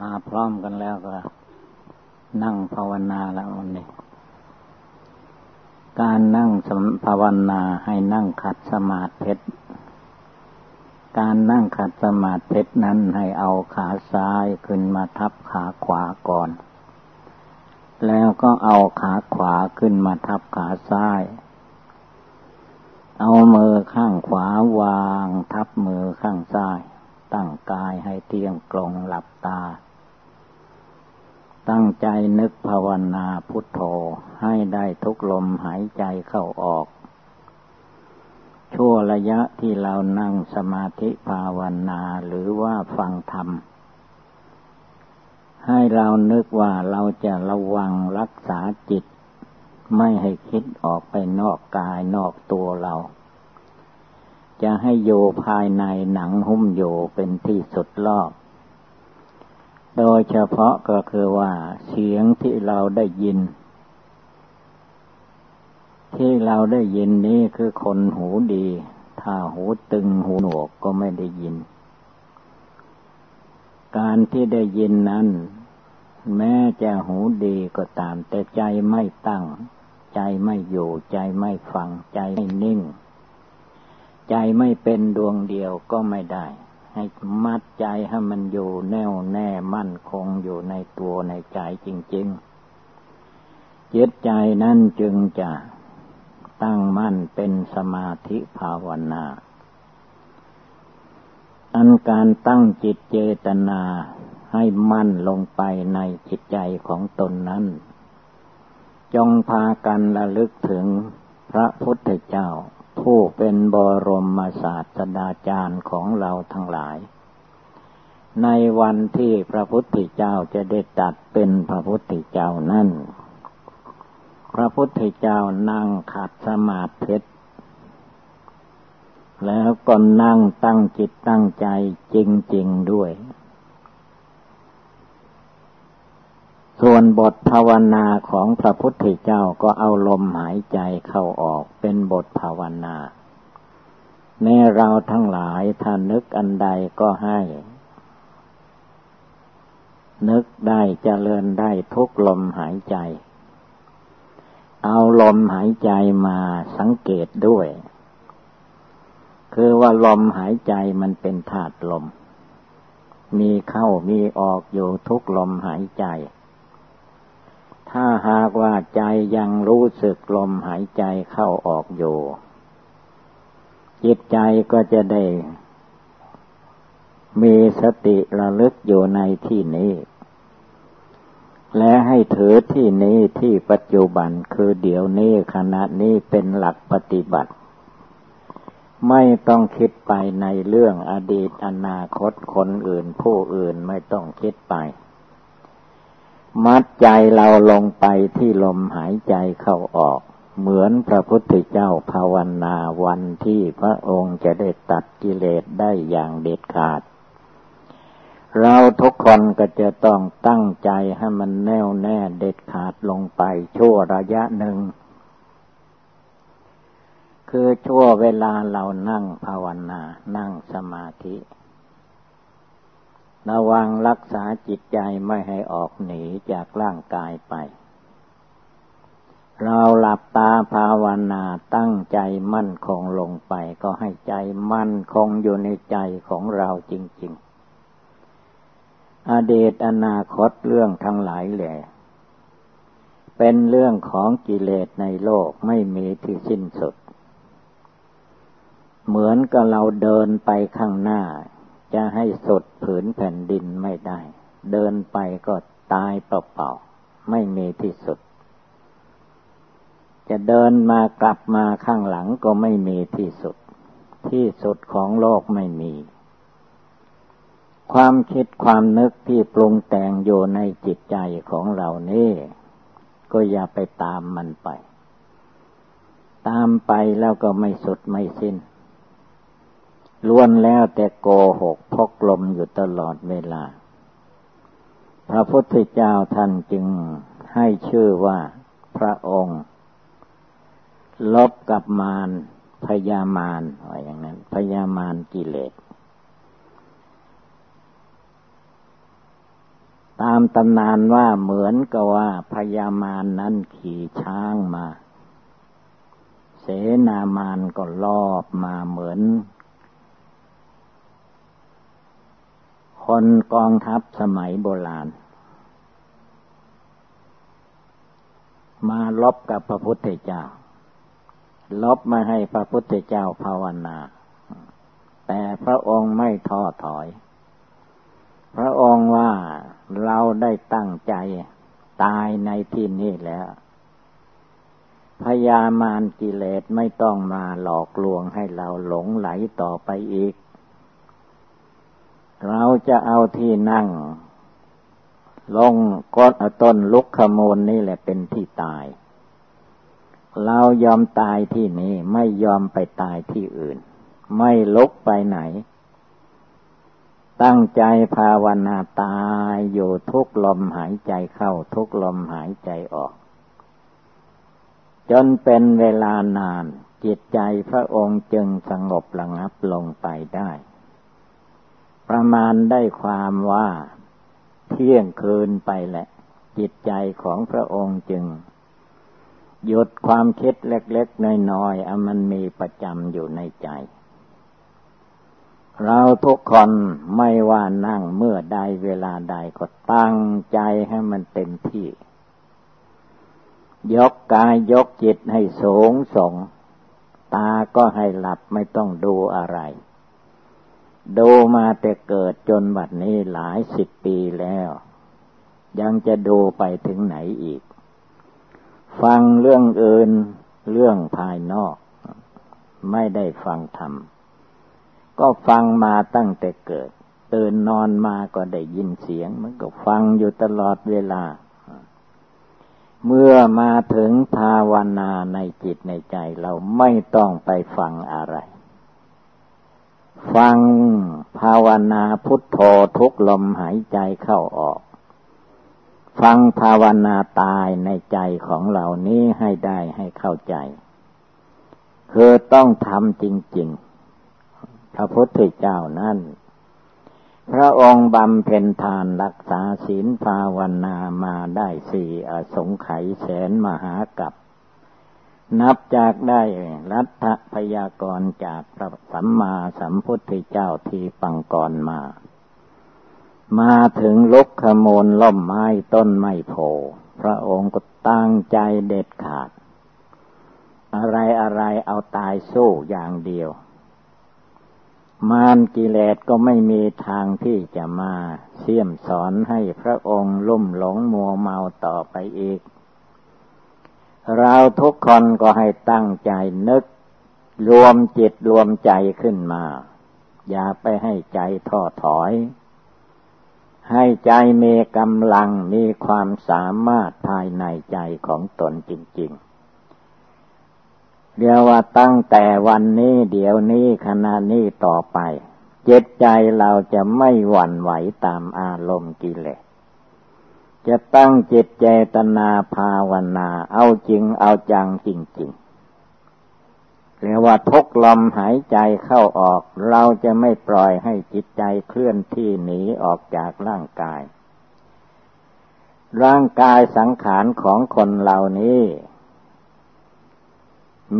มาพร้อมกันแล้วก็ นั่งภาวนาแล้ววันนี้การนั่งภาวนาให้นั่งขัดสมาธิการนั่งขัดสมาธินั้นให้เอาขาซ้ายขึ้นมาทับขาขวาก่อน แล้วก็เอาขาขวาขึ้นมาทับขาซ้าย เอามือข้างขวาวางทับมือข้างซ้าย ตั้งกายให้เที่ยงตรงหลับตา ตั้งใจนึกภาวนาพุทโธให้ได้ทุกลมหายใจเข้าออก ชั่วระยะที่เรานั่งสมาธิภาวนาหรือว่าฟังธรรม ให้เรานึกว่าเราจะระวังรักษาจิต ไม่ให้คิดออกไปนอกกายนอกตัวเรา จะให้โยภายในหนังหุ้มโยเป็นที่สุดรอบ โดยเฉพาะก็คือว่าเสียงที่เราได้ยิน ที่เราได้ยินนี้คือคนหูดี ถ้าหูตึงหูหนวกก็ไม่ได้ยิน การที่ได้ยินนั้น แม้จะหูดีก็ตามแต่ใจไม่ตั้ง ใจไม่อยู่ใจไม่ฟังใจไม่นิ่ง ใจไม่เป็นดวงเดียวก็ไม่ได้ ให้มัดใจให้มันอยู่แน่วแน่มั่นคงอยู่ในตัวในใจจริง ๆ จิตใจนั่นจึงจะตั้งมั่นเป็นสมาธิภาวนา อันการตั้งจิตเจตนาให้มั่นลงไปในจิตใจของตนนั้น จงพากันระลึกถึงพระพุทธเจ้า ผู้เป็นบรมศาสดาจารย์ของเราทั้งหลาย ในวันที่พระพุทธเจ้าจะได้ตัดเป็นพระพุทธเจ้านั่น พระพุทธเจ้านั่งขัดสมาธิแล้วก็นั่งตั้งจิตตั้งใจจริง ๆ ด้วย ส่วนบทภาวนาของพระพุทธเจ้าก็เอาลมหายใจเข้าออกเป็นบทภาวนา แม้เราทั้งหลายถ้านึกอันใดก็ให้ นึกได้เจริญได้ทุกลมหายใจ เอาลมหายใจมาสังเกตด้วย คือว่าลมหายใจมันเป็นธาตุลม มีเข้ามีออกอยู่ทุกลมหายใจ ถ้าหากว่าใจยังรู้สึกลมหายใจเข้าออกอยู่ จิตใจก็จะได้ มีสติระลึกอยู่ในที่นี้ และให้ถือที่นี้ที่ปัจจุบันคือเดี๋ยวนี้ขณะนี้เป็นหลักปฏิบัติ ไม่ต้องคิดไปในเรื่องอดีตอนาคตคนอื่นผู้อื่นไม่ต้องคิดไป มัดใจเราลงไปที่ลมหายใจเข้าออก เหมือนพระพุทธเจ้าภาวนาวันที่พระองค์จะได้ตัดกิเลสได้อย่างเด็ดขาด เราทุกคนก็จะต้องตั้งใจให้มันแน่วแน่เด็ดขาดลงไปชั่วระยะหนึ่ง คือชั่วเวลาเรานั่งภาวนา นั่งสมาธิ ระวังรักษาจิตใจไม่ให้ออกหนีจากร่างกายไป เราหลับตาภาวนาตั้งใจมั่นคงลงไปก็ให้ใจมั่นคงอยู่ในใจของเราจริง ๆ อดีตอนาคตเรื่องทั้งหลายแหละเป็นเรื่องของกิเลสในโลกไม่มีที่สิ้นสุด เหมือนกับเราเดินไปข้างหน้า จะให้สุดผืนแผ่นดินไม่ได้ เดินไปก็ตายเปล่าๆไม่มีที่สุด จะเดินมากลับมาข้างหลังก็ไม่มีที่สุด ที่สุดของโลกไม่มี ความคิดความนึกที่ปรุงแต่งอยู่ในจิตใจของเรานี่ ก็อย่าไปตามมันไป ตามไปแล้วก็ไม่สุดไม่สิ้น ล้วนแล้วแต่โกหกพกลมอยู่ตลอดเวลา พระพุทธเจ้าท่านจึงให้ชื่อว่าพระองค์ ลบกับมารพยามารว่าอย่างนั้น พยามารกิเลส ตามตำนานว่าเหมือนกับว่าพญามารนนั้นขี่ช้างมา เสนามารก็ลอบมาเหมือน คนกองทัพสมัยโบราณ มาลบกับพระพุทธเจ้า ลบมาให้พระพุทธเจ้าภาวนา แต่พระองค์ไม่ท้อถอย พระองค์ว่าเราได้ตั้งใจตายในที่นี้แล้วพยามารกิเลสไม่ต้องมาหลอกลวงให้เราหลงไหลต่อไปอีก เราจะเอาที่นั่ง ลงก้นต้นลุกขมูลนี่แหละเป็นที่ตาย เรายอมตายที่นี้ไม่ยอมไปตายที่อื่น ไม่ลุกไปไหน ตั้งใจภาวนาตายอยู่ทุกลมหายใจเข้าทุกลมหายใจออก จนเป็นเวลานานจิตใจพระองค์จึงสงบระงับลงไปได้ ประมาณได้ความว่าเที่ยงคืนไปแหละ จิตใจของพระองค์จึง หยุดความคิดเล็กๆน้อยๆอมันมีประจำอยู่ในใจ เราทุกคนไม่ว่านั่งเมื่อใดเวลาใดก็ตั้งใจให้มันเต็มที่ ยกกายยกจิตให้สูงส่ง ตาก็ให้หลับไม่ต้องดูอะไร ดูมาแต่เกิดจนบัดนี้หลายสิบปีแล้ว ยังจะดูไปถึงไหนอีก ฟังเรื่องอื่นเรื่องภายนอก ไม่ได้ฟังธรรม ก็ฟังมาตั้งแต่เกิด ตื่นนอนมาก็ได้ยินเสียง มันก็ฟังอยู่ตลอดเวลา เมื่อมาถึงภาวนาในจิตในใจเราไม่ต้องไปฟังอะไร ฟังภาวนาพุทโธทุกลมหายใจเข้าออก ฟังภาวนาตายในใจของเรานี้ให้ได้ให้เข้าใจ คือต้องทำจริง ๆ พระพุทธเจ้านั้นพระองค์บำเพ็ญทานรักษาศีลภาวนามาได้สี่อสงไขยแสนมหากับ นับจากได้รัฐพยากรจากพระสัมมาสัมพุทธเจ้าที่ปังก่อนมา มาถึงลุกขโมลล่มไม้ต้นไม้โพพระองค์ก็ตั้งใจเด็ดขาด อะไรอะไรเอาตายสู้อย่างเดียว มารกิเลสก็ไม่มีทางที่จะมาเสี่ยมสอนให้พระองค์ลุ่มหลงมัวเมาต่อไปอีก เราทุกคนก็ให้ตั้งใจนึก รวมจิตรวมใจขึ้นมา อย่าไปให้ใจท้อถอย ให้ใจมีกำลังมีความสามารถภายในใจของตนจริง ๆ เรียกว่าตั้งแต่วันนี้เดี๋ยวนี้ขณะนี้ต่อไปจิตใจเราจะไม่หวั่นไหวตามอารมณ์กิเลส จะตั้งจิตเจตนาภาวนา เอาจริงเอาจังจริงๆเรียกว่าทุกลมหายใจเข้าออก เราจะไม่ปล่อยให้จิตใจเคลื่อนที่หนีออกจากร่างกาย ร่างกายสังขารของคนเหล่านี้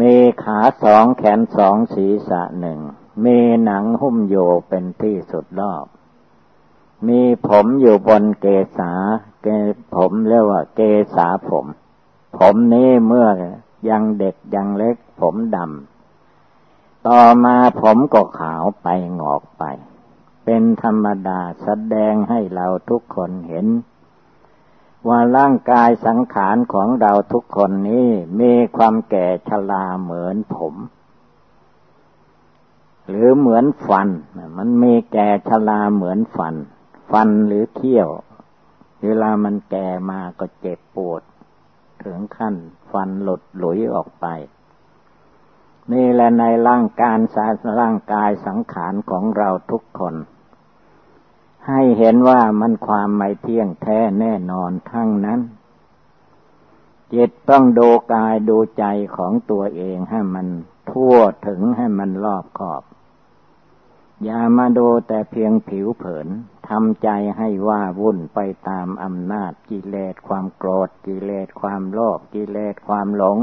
มีขาสองแขนสองศีรษะหนึ่ง มีหนังหุ้มโยเป็นที่สุดรอบมีผมอยู่บนเกษา เกผมเรียกว่า เกษาผม ผมนี้เมื่อยังเด็กยังเล็ก ผมดำต่อมาผมก็ขาวไปงอกไป เป็นธรรมดาแสดงให้เราทุกคนเห็น ว่าร่างกายสังขารของเราทุกคนนี้มีความแก่ชราเหมือนผม หรือเหมือนฟัน มันมีแก่ชราเหมือนฟัน ฟันหรือเขี้ยว เวลามันแก่มาก็เจ็บปวด ถึงขั้นฟันหลุดหลุยออกไป นี่แหละในร่างกายสาร่างกายสังขารของเราทุกคน ให้เห็นว่ามันความไม่เที่ยงแท้แน่นอนทั้งนั้น จิตต้องดูกายดูใจของตัวเองให้มันทั่วถึงให้มันรอบขอบ อย่ามาดูแต่เพียงผิวเผิน ทำใจให้ว่าวุ่นไปตามอำนาจกิเลสความโกรธกิเลสความโลภกิเลสความหลง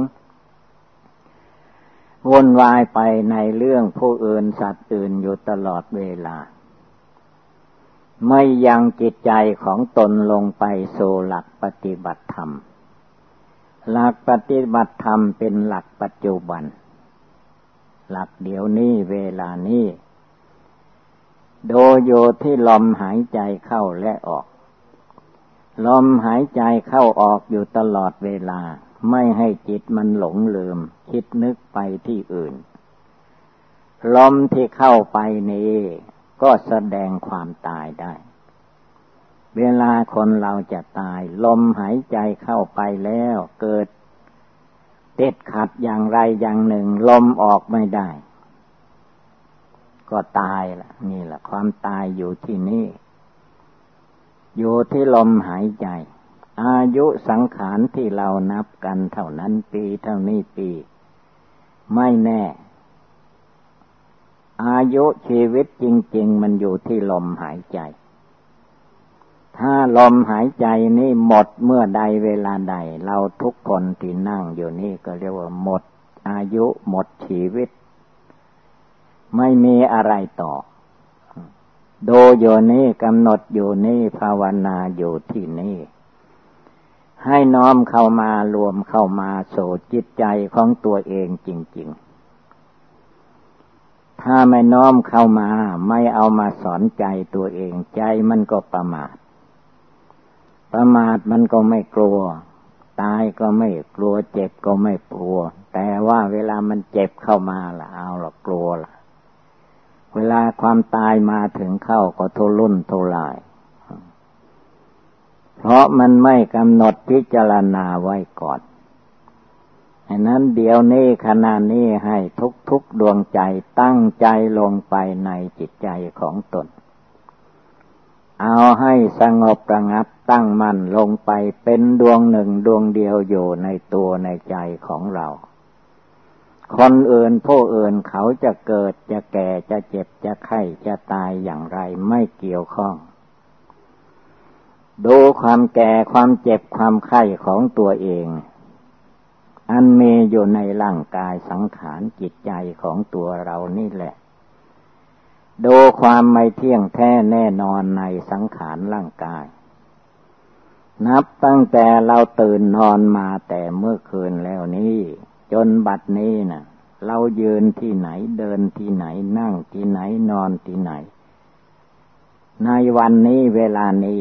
วุ่นวายไปในเรื่องผู้อื่นสัตว์อื่นอยู่ตลอดเวลา ไม่ยังจิตใจของตนลงไปสู่หลักปฏิบัติธรรม หลักปฏิบัติธรรมเป็นหลักปัจจุบัน หลักเดี๋ยวนี้เวลานี้ ดยโยที่ลมหายใจเข้าและออก ลมหายใจเข้าออกอยู่ตลอดเวลา ไม่ให้จิตมันหลงลืม คิดนึกไปที่อื่น ลมที่เข้าไปนี้ก็แสดงความตายได้ เวลาคนเราจะตาย ลมหายใจเข้าไปแล้วเกิดเติดขัดอย่างไรอย่างหนึ่ง ลมออกไม่ได้ ก็ตายละนี่แหละความตายอยู่ที่นี่ อยู่ที่ลมหายใจ อายุสังขารที่เรานับกันเท่านั้นปีเท่านี้ปี ไม่แน่ อายุชีวิตจริง ๆ มันอยู่ที่ลมหายใจ ถ้าลมหายใจนี่หมดเมื่อใดเวลาใด เราทุกคนที่นั่งอยู่นี่ก็เรียกว่าหมด อายุหมดชีวิต ไม่มีอะไรต่อ ดูอยู่นี่กำหนดอยู่นี่ภาวนาอยู่ที่นี่ ให้น้อมเข้ามารวมเข้ามาโสจิตใจของตัวเองจริง ๆ ถ้าไม่น้อมเข้ามาไม่เอามาสอนใจตัวเองใจมันก็ประมาท ประมาทมันก็ไม่กลัวตายก็ไม่กลัวเจ็บก็ไม่กลัว แต่ว่าเวลามันเจ็บเข้ามาล่ะเอาหรอกลัวล่ะ เวลาความตายมาถึงเข้าก็ทุรุ่นทุราย เพราะมันไม่กำหนดพิจารณาไว้ก่อนอันนั้นเดี๋ยวนี้ขณะนี้ให้ทุกทุกดวงใจตั้งใจลงไปในจิตใจของตน เอาให้สงบระงับตั้งมั่นลงไปเป็นดวงหนึ่งดวงเดียวอยู่ในตัวในใจของเรา คนอื่นผู้อื่นเขาจะเกิดจะแก่จะเจ็บจะไข้จะตายอย่างไรไม่เกี่ยวข้อง ดูความแก่ความเจ็บความไข้ของตัวเอง อันมีอยู่ในร่างกายสังขารจิตใจของตัวเรานี่แหละ ดูความไม่เที่ยงแท้แน่นอนในสังขารร่างกาย นับตั้งแต่เราตื่นนอนมาแต่เมื่อคืนแล้วนี้ จนบัดนี้นะ่ะ เรายืนที่ไหนเดินที่ไหนนั่งที่ไหนนอนที่ไหน ในวันนี้เวลานี้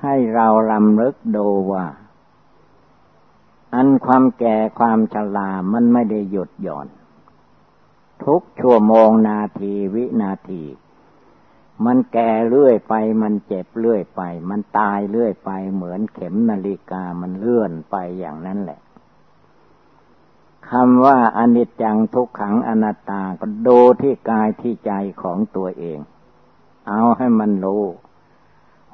ให้เราลำลึกดูว่า อันความแก่ความชรามันไม่ได้หยุดหย่อน ทุกชั่วโมงนาทีวินาที มันแก่เรื่อยไป มันเจ็บเรื่อยไป มันตายเรื่อยไป เหมือนเข็มนาฬิกามันเลื่อนไปอย่างนั้นแหละ คำว่าอนิจจังทุกขังอนัตตาก็ดูที่กายที่ใจของตัวเอง เอาให้มันรู้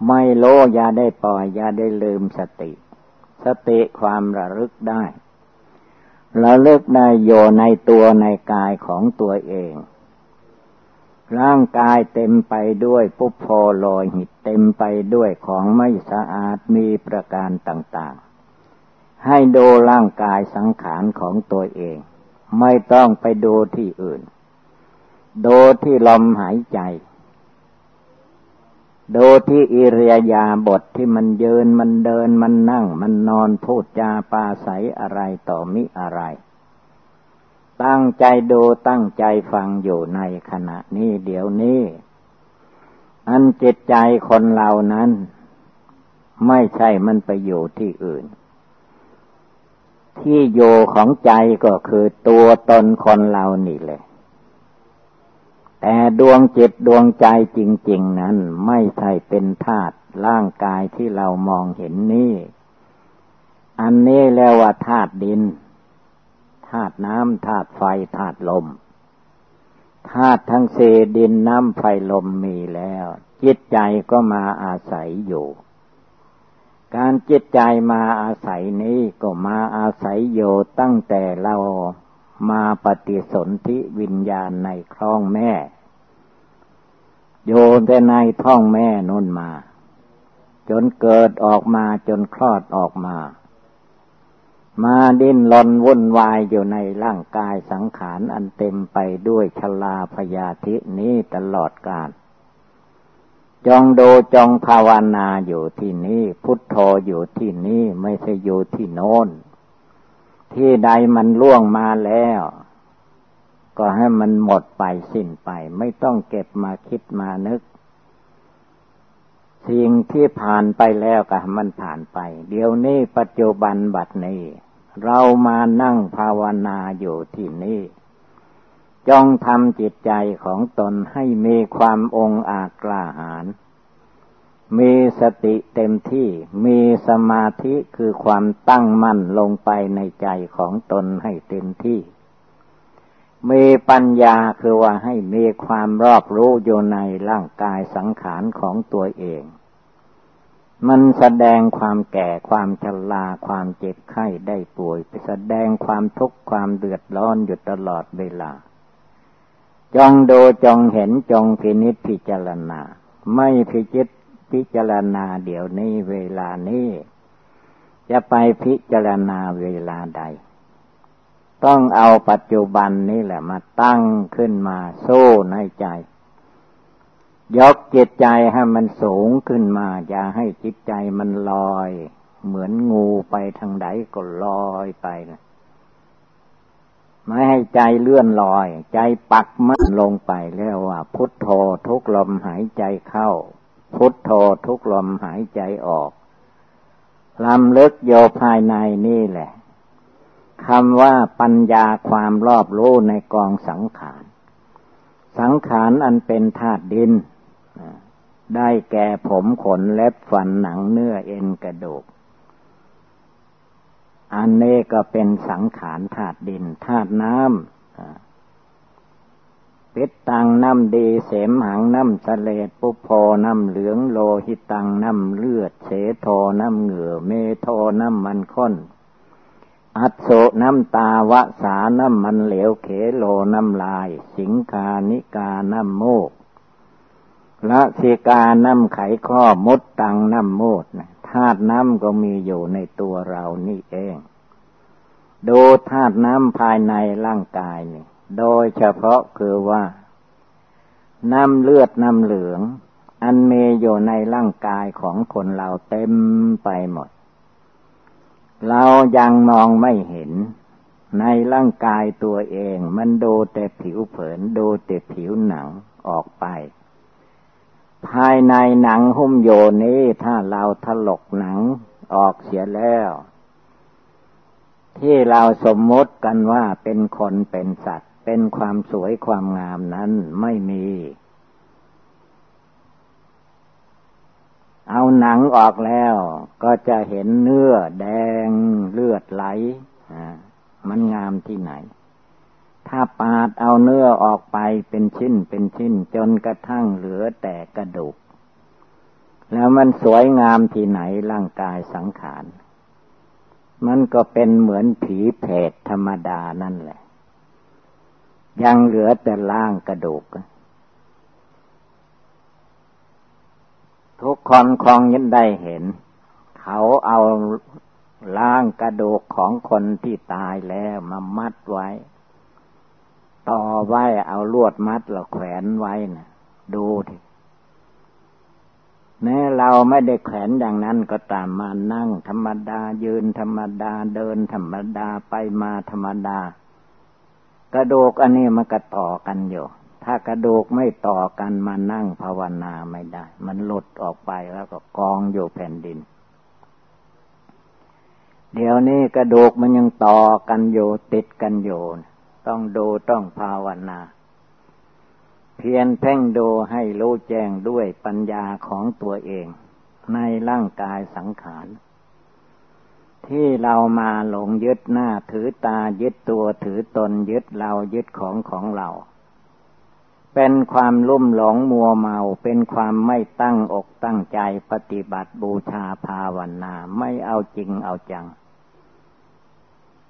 ไม่โลอย่าได้ปล่อย อย่าได้ลืมสติ สติความระลึกได้ ระลึกได้โยในตัวในกายของตัวเอง ร่างกายเต็มไปด้วยปุพโพโลหิตเต็มไปด้วยของไม่สะอาดมีประการต่าง ๆ ให้ดูร่างกายสังขารของตัวเอง ไม่ต้องไปดูที่อื่น ดูที่ลมหายใจ ดูที่อิริยาบถทที่มันยืนมันเดินมันนั่ง มันนอนพูดจาปาศัยอะไรต่อมิอะไร ตั้งใจดูตั้งใจฟังอยู่ในขณะนี้เดี๋ยวนี้ อันจิตใจคนเรานั้น ไม่ใช่มันไปอยู่ที่อื่น ที่โยของใจก็คือตัวตนคนเรานี่แหละ แต่ดวงจิตดวงใจจริง ๆ นั้น ไม่ใช่เป็นธาตุร่างกายที่เรามองเห็นนี่ อันนี้แล้วว่าธาตุดินธาตุน้ำธาตุไฟธาตุลมธาตุทั้งเศดินน้ำไฟลมมีแล้ว จิตใจก็มาอาศัยอยู่ การจิตใจมาอาศัยนี้ก็มาอาศัยอยู่ตั้งแต่เรามาปฏิสนธิวิญญาณในคลองแม่ โยแต่ในท้องแม่นุ่นมา จนเกิดออกมาจนคลอดออกมา มาดิ้นรนวุ่นวายอยู่ในร่างกายสังขารอันเต็มไปด้วยชลาพยาธินี้ตลอดกาล จองดูจองภาวนาอยู่ที่นี่พุทโธอยู่ที่นี่ไม่ใช่อยู่ที่โน้น ที่ใดมันล่วงมาแล้ว ก็ให้มันหมดไปสิ้นไป ไม่ต้องเก็บมาคิดมานึก สิ่งที่ผ่านไปแล้วก็มันผ่านไป เดี๋ยวนี้ปัจจุบันบัดนี้ เรามานั่งภาวนาอยู่ที่นี่ จงทำจิตใจของตนให้มีความองอาจกล้าหาญมีสติเต็มที่ มีสมาธิคือความตั้งมั่นลงไปในใจของตนให้เต็มที่ มีปัญญาคือว่าให้มีความรอบรู้อยู่ในร่างกายสังขารของตัวเอง มันแสดงความแก่ความชราความเจ็บไข้ได้ป่วยแสดงความทุกข์ความเดือดร้อนอยู่ตลอดเวลา จงดูจงเห็นจงพินิจพิจารณา ไม่พิจิตพิจารณาเดี๋ยวนี้เวลานี้ จะไปพิจารณาเวลาใด ต้องเอาปัจจุบันนี้แหละมาตั้งขึ้นมาสู้ในใจ ยกจิตใจให้มันสูงขึ้นมา อย่าให้จิตใจมันลอย เหมือนงูไปทางใดก็ลอยไปนะ ไม่ให้ใจเลื่อนลอย ใจปักมั่นลงไปแล้วว่า พุทโธทุกลมหายใจเข้า พุทโธทุกลมหายใจออกลำลึกโยภายในนี่แหละคำว่าปัญญาความรอบรู้ในกองสังขาร สังขารอันเป็นธาตุดิน ได้แก่ผมขนเล็บฟันหนังเนื้อเอ็นกระดูก อันนี้ก็เป็นสังขารธาตุดินธาตุน้ำปิดตังน้ำดีเสมหังน้ำสเลดปุโพน้ำเหลืองโลหิตังน้ำเลือดเสโทน้ำเหงื่อเมโทน้ำมันข้น อัศโสน้ำตาวะสาน้ำมันเหลวเขโลน้ำลาย สิงคานิกาน้ำโมกละสิกาน้ำไขข้อมดตังน้ำโมดนะ ธาตุน้ำก็มีอยู่ในตัวเรานี่เอง ดูธาตุน้ำภายในร่างกายนี่ โดยเฉพาะคือว่า น้ำเลือดน้ำเหลือง อันมีอยู่ในร่างกายของคนเราเต็มไปหมด เรายังมองไม่เห็นในร่างกายตัวเอง มันดูแต่ผิวเผินดูแต่ผิวหนังออกไป ภายในหนังหุ้มโยนี้ถ้าเราถลกหนังออกเสียแล้ว ที่เราสมมติกันว่าเป็นคนเป็นสัตว์ เป็นความสวยความงามนั้นไม่มี เอาหนังออกแล้วก็จะเห็นเนื้อแดงเลือดไหลมันงามที่ไหน ถ้าปาดเอาเนื้อออกไปเป็นชิ้นเป็นชิ้น จนกระทั่งเหลือแต่กระดูก แล้วมันสวยงามที่ไหนร่างกายสังขาร มันก็เป็นเหมือนผีเพศธรรมดานั่นแหละ ยังเหลือแต่ล่างกระดูก ทุกคนคงยันได้เห็น เขาเอาล่างกระดูกของคนที่ตายแล้วมามัดไว้ ต่อไว้เอาลวดมัดเราแขวนไว้นะดูทีแม้เราไม่ได้แขวนอย่างนั้นก็ตามมานั่ง ธรรมดายืนธรรมดาเดินธรรมดาไปมาธรรมดากระดูกอันนี้มันก็ต่อกันอยู่ ถ้ากระดูกไม่ต่อกันมานั่งภาวนาไม่ได้ มันหลุดออกไปแล้วก็กองอยู่แผ่นดิน เดี๋ยวนี้กระดูกมันยังต่อกันอยู่ติดกันอยู่ ต้องดูต้องภาวนา เพียนเพ่งดูให้รู้แจ้งด้วยปัญญาของตัวเอง ในร่างกายสังขาร ที่เรามาหลงยึดหน้าถือตายึดตัวถือตนยึดเรายึดของของเรา เป็นความลุ่มหลงมัวเมาเป็นความไม่ตั้งอกตั้งใจปฏิบัติบูชาภาวนา ไม่เอาจริงเอาจัง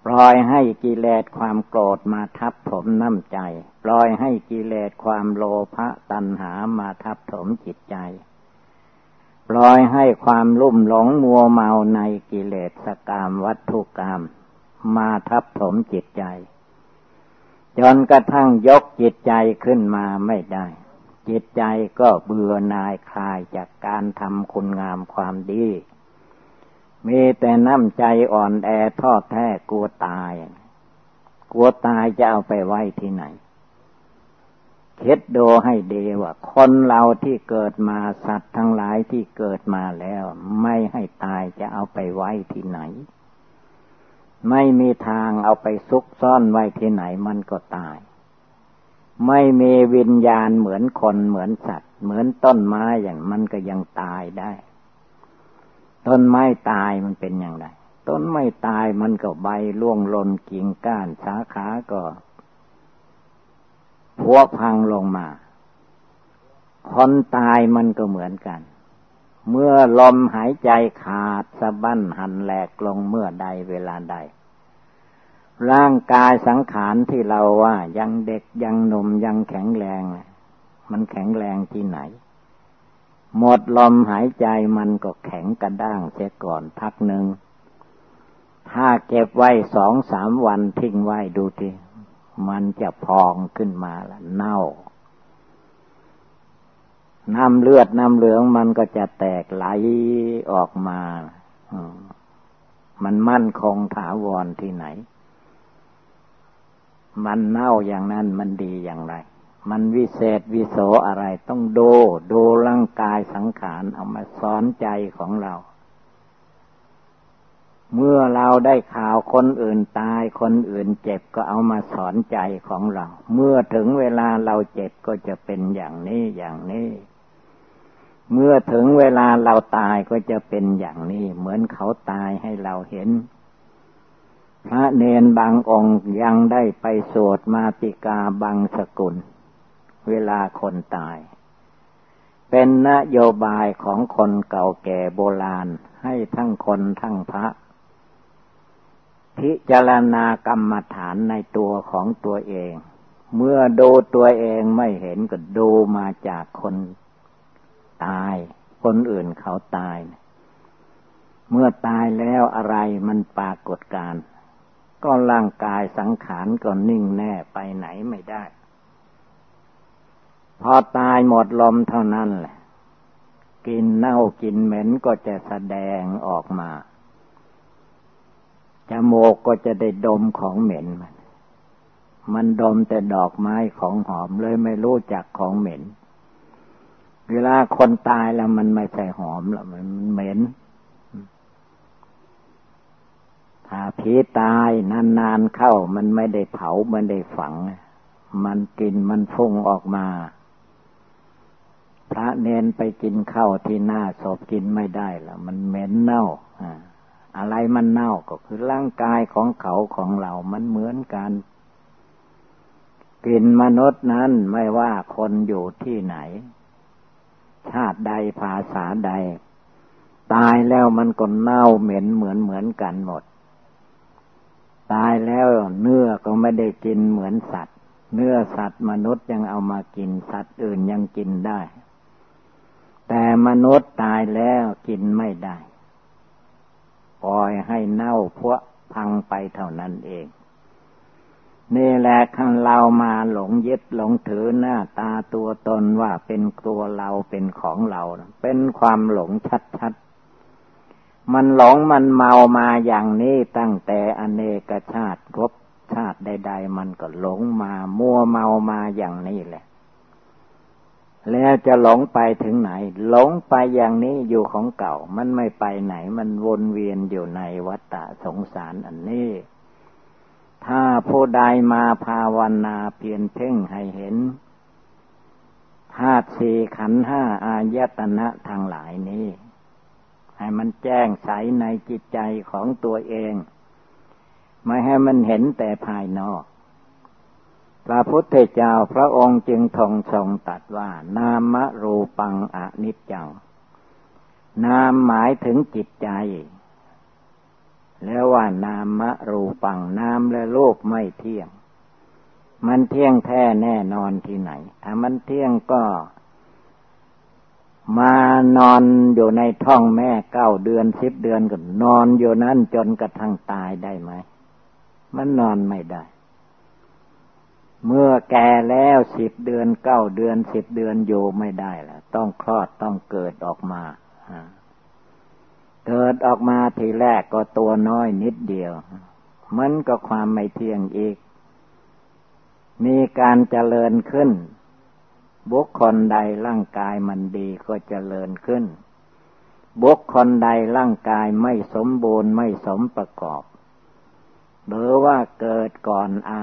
ปล่อยให้กิเลสความโกรธมาทับถมน้ำใจ ปล่อยให้กิเลสความโลภะตัณหามาทับถมจิตใจ ปล่อยให้ความลุ่มหลงมัวเมาในกิเลสกามวัตถุกรรมมาทับถมจิตใจ จนกระทั่งยกจิตใจขึ้นมาไม่ได้ จิตใจก็เบื่อหน่ายคลายจากการทำคุณงามความดี มีแต่น้ำใจอ่อนแอทอดแท้กลัวตาย กลัวตายจะเอาไปไว้ที่ไหน คิดดูให้ดีว่าคนเราที่เกิดมาสัตว์ทั้งหลายที่เกิดมาแล้ว ไม่ให้ตายจะเอาไปไว้ที่ไหน ไม่มีทางเอาไปซุกซ่อนไว้ที่ไหนมันก็ตาย ไม่มีวิญญาณเหมือนคนเหมือนสัตว์ เหมือนต้นไม้อย่างมันก็ยังตายได้ ต้นไม้ตายมันเป็นอย่างไร ต้นไม้ตายมันก็ใบร่วงหล่นกิ่งก้านสาขาก็พัวพังลงมาคนตายมันก็เหมือนกัน เมื่อลมหายใจขาดสะบั้นหันแหลกลงเมื่อใดเวลาใด ร่างกายสังขารที่เราว่า ยังเด็กยังหนุ่มยังแข็งแรง มันแข็งแรงที่ไหน หมดลมหายใจมันก็แข็งกระด้างเสียก่อนพักหนึ่ง ถ้าเก็บไว้สองสามวันทิ้งไว้ดูทีมันจะพองขึ้นมาละเน่า น้ำเลือดน้ำเหลืองมันก็จะแตกไหลออกมา มันมั่นคงถาวรที่ไหน มันเน่าอย่างนั้นมันดีอย่างไร มันวิเศษวิโสอะไรต้องดูดูร่างกายสังขารเอามาสอนใจของเรา เมื่อเราได้ข่าวคนอื่นตายคนอื่นเจ็บก็เอามาสอนใจของเรา เมื่อถึงเวลาเราเจ็บก็จะเป็นอย่างนี้อย่างนี้ เมื่อถึงเวลาเราตายก็จะเป็นอย่างนี้ เหมือนเขาตายให้เราเห็นพระเนนบางองค์ยังได้ไปสวดมาติกาบางสกุล เวลาคนตาย เป็นนโยบายของคนเก่าแก่โบราณให้ทั้งคนทั้งพระ พิจารณากรรมฐานในตัวของตัวเอง เมื่อดูตัวเองไม่เห็นก็ดูมาจากคนตาย คนอื่นเขาตาย เมื่อตายแล้วอะไรมันปรากฏการ ก็ร่างกายสังขารก็นิ่งแน่ไปไหนไม่ได้ พอตายหมดลมเท่านั้นแหละ กินเน่ากินเหม็นก็จะแสดงออกมา จมูกก็จะได้ดมของเหม็นมัน มันดมแต่ดอกไม้ของหอมเลยไม่รู้จักของเหม็น เวลาคนตายแล้วมันไม่ใช่หอมหรอกมันเหม็นถ้าผีตายนานๆเข้ามันไม่ได้เผา มันได้ฝัง มันกินมันฟุ้งออกมา พระเนนไปกินข้าวที่หน้าศพกินไม่ได้แล้วมันเหม็นเน่าอะไรมันเน่าก็คือร่างกายของเขาของเรา มันเหมือนกันกินมนุษย์นั้นไม่ว่าคนอยู่ที่ไหน ชาติใดภาษาใด ตายแล้วมันก็เน่าเหม็นเหมือนเหมือนกันหมด ตายแล้วเนื้อก็ไม่ได้กินเหมือนสัตว์ เนื้อสัตว์มนุษย์ยังเอามากินสัตว์อื่นยังกินได้ แต่มนุษย์ตายแล้วกินไม่ได้ ปล่อยให้เน่าพวพังไปเท่านั้นเอง นี่แหละคันเรามาหลงยึดหลงถือหน้าตาตัวตนว่าเป็นตัวเราเป็นของเรา เป็นความหลงชัดๆ มันหลงมันเมามาอย่างนี้ตั้งแต่อเนกชาติครบชาติใด ๆ มันก็หลงมา มัวเมามาอย่างนี้แหละ แล้วจะหลงไปถึงไหน หลงไปอย่างนี้อยู่ของเก่า มันไม่ไปไหน มันวนเวียนอยู่ในวัฏฏะสงสารอันนี้ ถ้าผู้ใดมาภาวนาเพียนเพ่งให้เห็นธาตุสี่ขันห้าอายตนะทางหลายนี้ ให้มันแจ้งใสในจิตใจของตัวเอง ไม่ให้มันเห็นแต่ภายนอก พระพุทธเจ้าพระองค์จึงทงทรงตัดว่า นามรูปังอนิจจังนามหมายถึงจิตใจ แล้วว่านามรูปังนามและรูปไม่เที่ยง มันเที่ยงแท้แน่นอนที่ไหน ถ้ามันเที่ยงก็ มานอนอยู่ในท้องแม่เก้าเดือนสิบเดือนก็นอนอยู่นั้นจนกระทั่งตายได้ไหม มันนอนไม่ได้ เมื่อแก่แล้วสิบเดือนเก้าเดือนสิบเดือนอยู่ไม่ได้แล้วต้องคลอดต้องเกิดออกมาเกิดออกมาทีแรกก็ตัวน้อยนิดเดียว มันก็ความไม่เที่ยงอีก มีการเจริญขึ้น บุคคลใดร่างกายมันดีก็เจริญขึ้น บุคคลใดร่างกายไม่สมบูรณ์ไม่สมประกอบ หรือว่าเกิดก่อนอา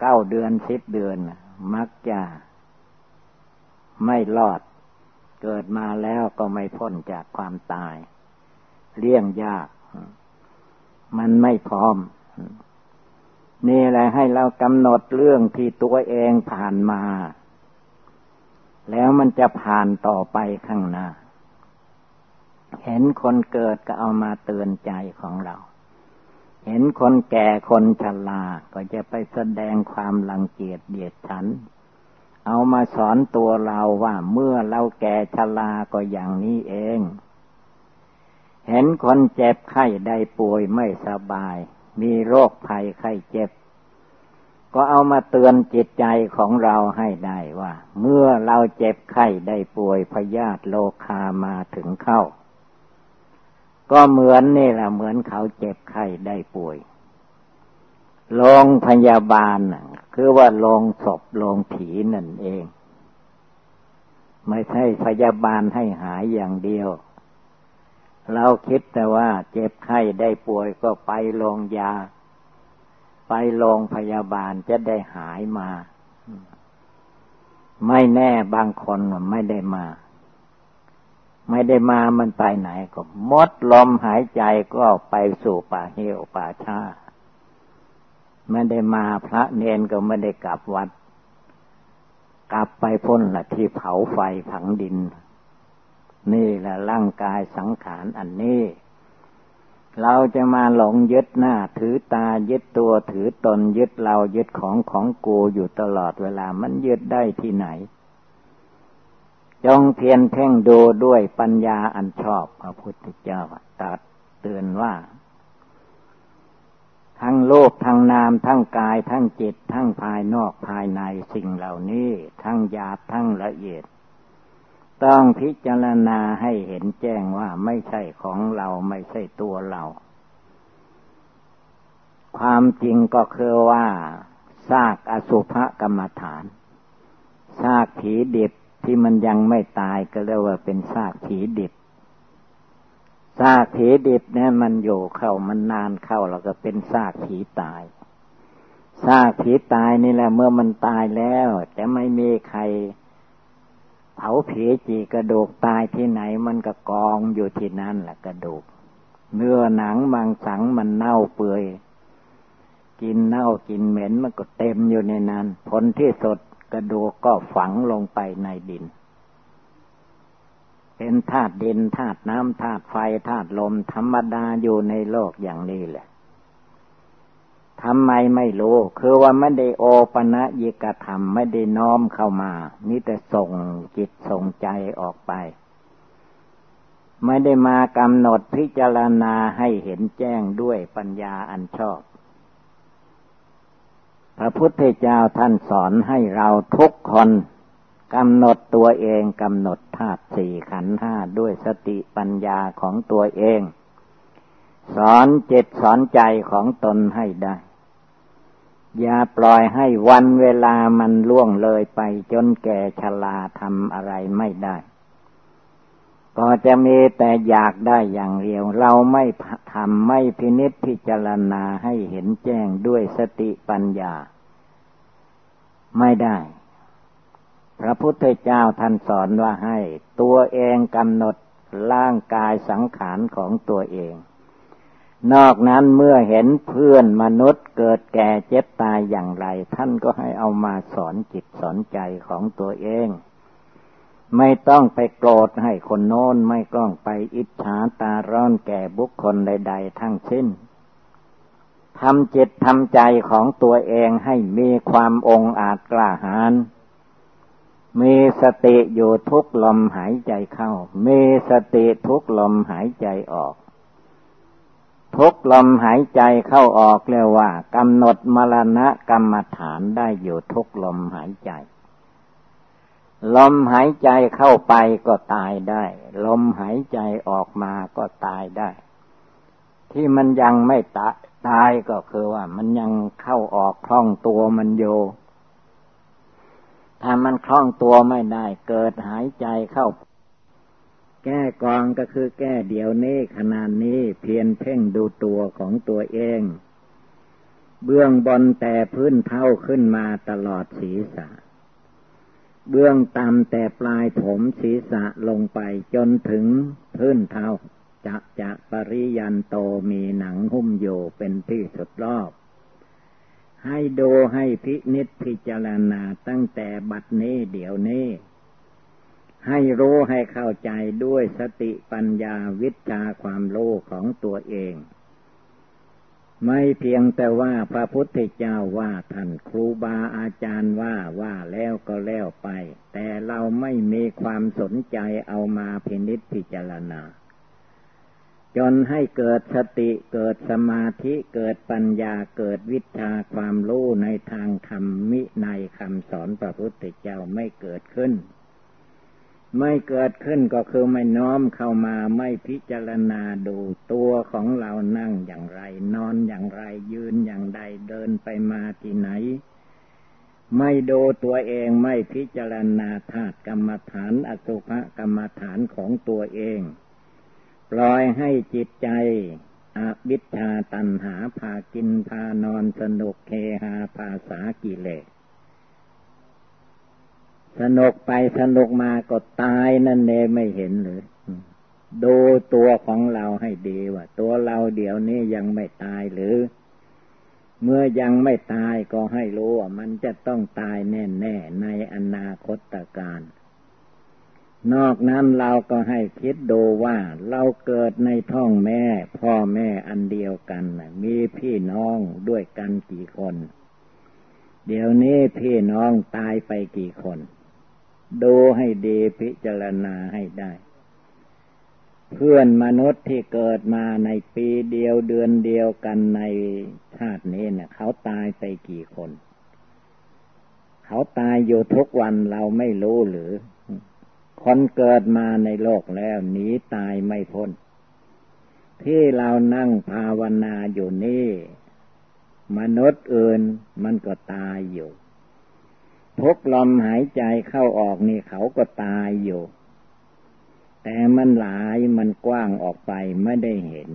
เก้าเดือนสิบเดือน มักจะไม่รอด เกิดมาแล้วก็ไม่พ้นจากความตาย เลี่ยงยาก มันไม่พร้อม นี่แหละให้เรากำหนดเรื่องที่ตัวเองผ่านมา แล้วมันจะผ่านต่อไปข้างหน้า เห็นคนเกิดก็เอามาเตือนใจของเรา เห็นคนแก่คนชราก็จะไปแสดงความรังเกียจเดียดฉัน เอามาสอนตัวเราว่าเมื่อเราแก่ชราก็อย่างนี้เอง เห็นคนเจ็บไข้ได้ป่วยไม่สบาย มีโรคภัยไข้เจ็บ ก็เอามาเตือนจิตใจของเราให้ได้ว่า เมื่อเราเจ็บไข้ได้ป่วยพยาธิโลคามาถึงเข้า ก็เหมือนนี่แหละเหมือนเขาเจ็บไข้ได้ป่วยโรงพยาบาลคือว่าโรงศพโรงผีนั่นเอง ไม่ใช่พยาบาลให้หายอย่างเดียว เราคิดแต่ว่าเจ็บไข้ได้ป่วยก็ไปโรงยา ไปโรงพยาบาลจะได้หายมา ไม่แน่บางคนไม่ได้มา ไม่ได้มามันไปไหนก็มดลมหายใจก็ไปสู่ป่าเหี่ยวป่าชาไม่ได้มาพระเนนก็ไม่ได้กลับวัด กลับไปพ้นละที่เผาไฟผังดิน นี่แหละร่างกายสังขารอันนี้ เราจะมาหลงยึดหน้า ถือตายึดตัวถือตนยึดเรายึดของของกูอยู่ตลอดเวลามันยึดได้ที่ไหน จงเพียนเพ่งดูด้วยปัญญาอันชอบพระพุทธเจ้าตัดเตือนว่า ทั้งโลกทั้งนามทั้งกายทั้งจิต ทั้งภายนอกภายในสิ่งเหล่านี้ ทั้งหยาบทั้งละเอียด ต้องพิจารณาให้เห็นแจ้งว่าไม่ใช่ของเราไม่ใช่ตัวเรา ความจริงก็คือว่าซากอสุภกรรมฐานซากผีดิบ ที่มันยังไม่ตายก็เรียกว่าเป็นซากผีดิบซากผีดิบเนี่ยมันอยู่เข้ามันนานเข้าแล้วก็เป็นซากผีตายซากผีตายนี่แหละเมื่อมันตายแล้วจะไม่มีใครเผาผีจีกระดูกตายที่ไหนมันก็กองอยู่ที่นั่นแหละกระดูก เนื้อหนังมังสังมันเน่าเปื่อยกินเน่ากินเหม็นมันก็เต็มอยู่ในนั้นผลที่สด ระดูกก็ฝังลงไปในดิน เป็นธาตุดินธาตุน้ำธาตุไฟธาตุลมธรรมดาอยู่ในโลกอย่างนี้แหละทำไมไม่รู้ คือว่าไม่ได้โอปะนะยิกธรรมไม่ได้น้อมเข้ามานี่แต่ส่งจิตส่งใจออกไป ไม่ได้มากำหนดพิจารณาให้เห็นแจ้งด้วยปัญญาอันชอบ พระพุทธเจ้าท่านสอนให้เราทุกคนกำหนดตัวเองกำหนดธาตุสี่ขันห้าด้วยสติปัญญาของตัวเอง สอนจิตสอนใจของตนให้ได้ อย่าปล่อยให้วันเวลามันล่วงเลยไปจนแก่ชราทำอะไรไม่ได้ ก็จะมีแต่อยากได้อย่างเดียว เราไม่ทำไม่พินิษพิจารณาให้เห็นแจ้งด้วยสติปัญญา ไม่ได้ พระพุทธเจ้าท่านสอนว่าให้ ตัวเองกำหนดร่างกายสังขารของตัวเอง นอกนั้นเมื่อเห็นเพื่อนมนุษย์เกิดแก่เจ็บตายอย่างไร ท่านก็ให้เอามาสอนจิตสอนใจของตัวเอง ไม่ต้องไปโกรธให้คนโน้นไม่ต้องไปอิจฉาตาร้อนแก่บุคคลใด ๆ ทั้งสิ้นทำจิตทำใจของตัวเองให้มีความองอาจกล้าหาญมีสติอยู่ทุกลมหายใจเข้า มีสติทุกลมหายใจออก ทุกลมหายใจเข้าออกเรียกว่ากำหนดมรณะกรรมฐานได้อยู่ทุกลมหายใจ ลมหายใจเข้าไปก็ตายได้ ลมหายใจออกมาก็ตายได้ ที่มันยังไม่ตายตายก็คือว่า มันยังเข้าออกคล่องตัวมันโย ถ้ามันคล่องตัวไม่ได้ เกิดหายใจเข้า แก้กองก็คือแก้เดี๋ยวนี้ขนาดนี้เพียนเพ่งดูตัวของตัวเอง เบื้องบนแต่พื้นเท้าขึ้นมาตลอดศีรษะ เบื้องต่ำแต่ปลายผมศีรษะลงไปจนถึงพื้นเท้าจะจะปริยันโตมีหนังหุ้มโยเป็นที่สุดรอบ ให้ดูให้พินิษพิจารณาตั้งแต่บัดนี้เดี๋ยวนี้ ให้รู้ให้เข้าใจด้วยสติปัญญาวิชาความรู้ของตัวเอง ไม่เพียงแต่ว่าพระพุทธเจ้าว่าท่านครูบาอาจารย์ว่าว่าแล้วก็แล้วไป แต่เราไม่มีความสนใจเอามาพินิษพิจารณา จนให้เกิดสติเกิดสมาธิเกิดปัญญาเกิดวิชาความรู้ในทางธรรมมิในคำสอนพระพุทธเจ้าไม่เกิดขึ้น ไม่เกิดขึ้นก็คือไม่น้อมเข้ามาไม่พิจารณาดูตัวของเรานั่งอย่างไร นอนอย่างไรยืนอย่างใดเดินไปมาที่ไหน ไม่ดูตัวเองไม่พิจารณาธาตุกรรมฐานอสุภกรรมฐานของตัวเอง ปล่อยให้จิตใจอวิชชาตันหาพากินพานอนสนุกเคหาภาษากิเลส สนุกไปสนุกมาก็ตายนั่นเองไม่เห็นหรือดูตัวของเราให้ดีว่า ตัวเราเดี๋ยวนี้ยังไม่ตายหรือ เมื่อยังไม่ตายก็ให้รู้ว่ามันจะต้องตายแน่ๆในอนาคตการ นอกนั้นเราก็ให้คิดดูว่าเราเกิดในท้องแม่ พ่อแม่อันเดียวกันมีพี่น้องด้วยกันกี่คน เดี๋ยวนี้พี่น้องตายไปกี่คน ดูให้ดีพิจารณาให้ได้ เพื่อนมนุษย์ที่เกิดมาในปีเดียวเดือนเดียวกันในชาตินี้เนะ่ยเขาตายไปกี่คน เขาตายอยู่ทุกวันเราไม่รู้หรือ คนเกิดมาในโลกแล้วหนีตายไม่พ้น ที่เรานั่งภาวนาอยู่นี่ มนุษย์อื่นมันก็ตายอยู่ ทุกลมหายใจเข้าออกนี่เขาก็ตายอยู่ แต่มันหลายมันกว้างออกไปไม่ได้เห็น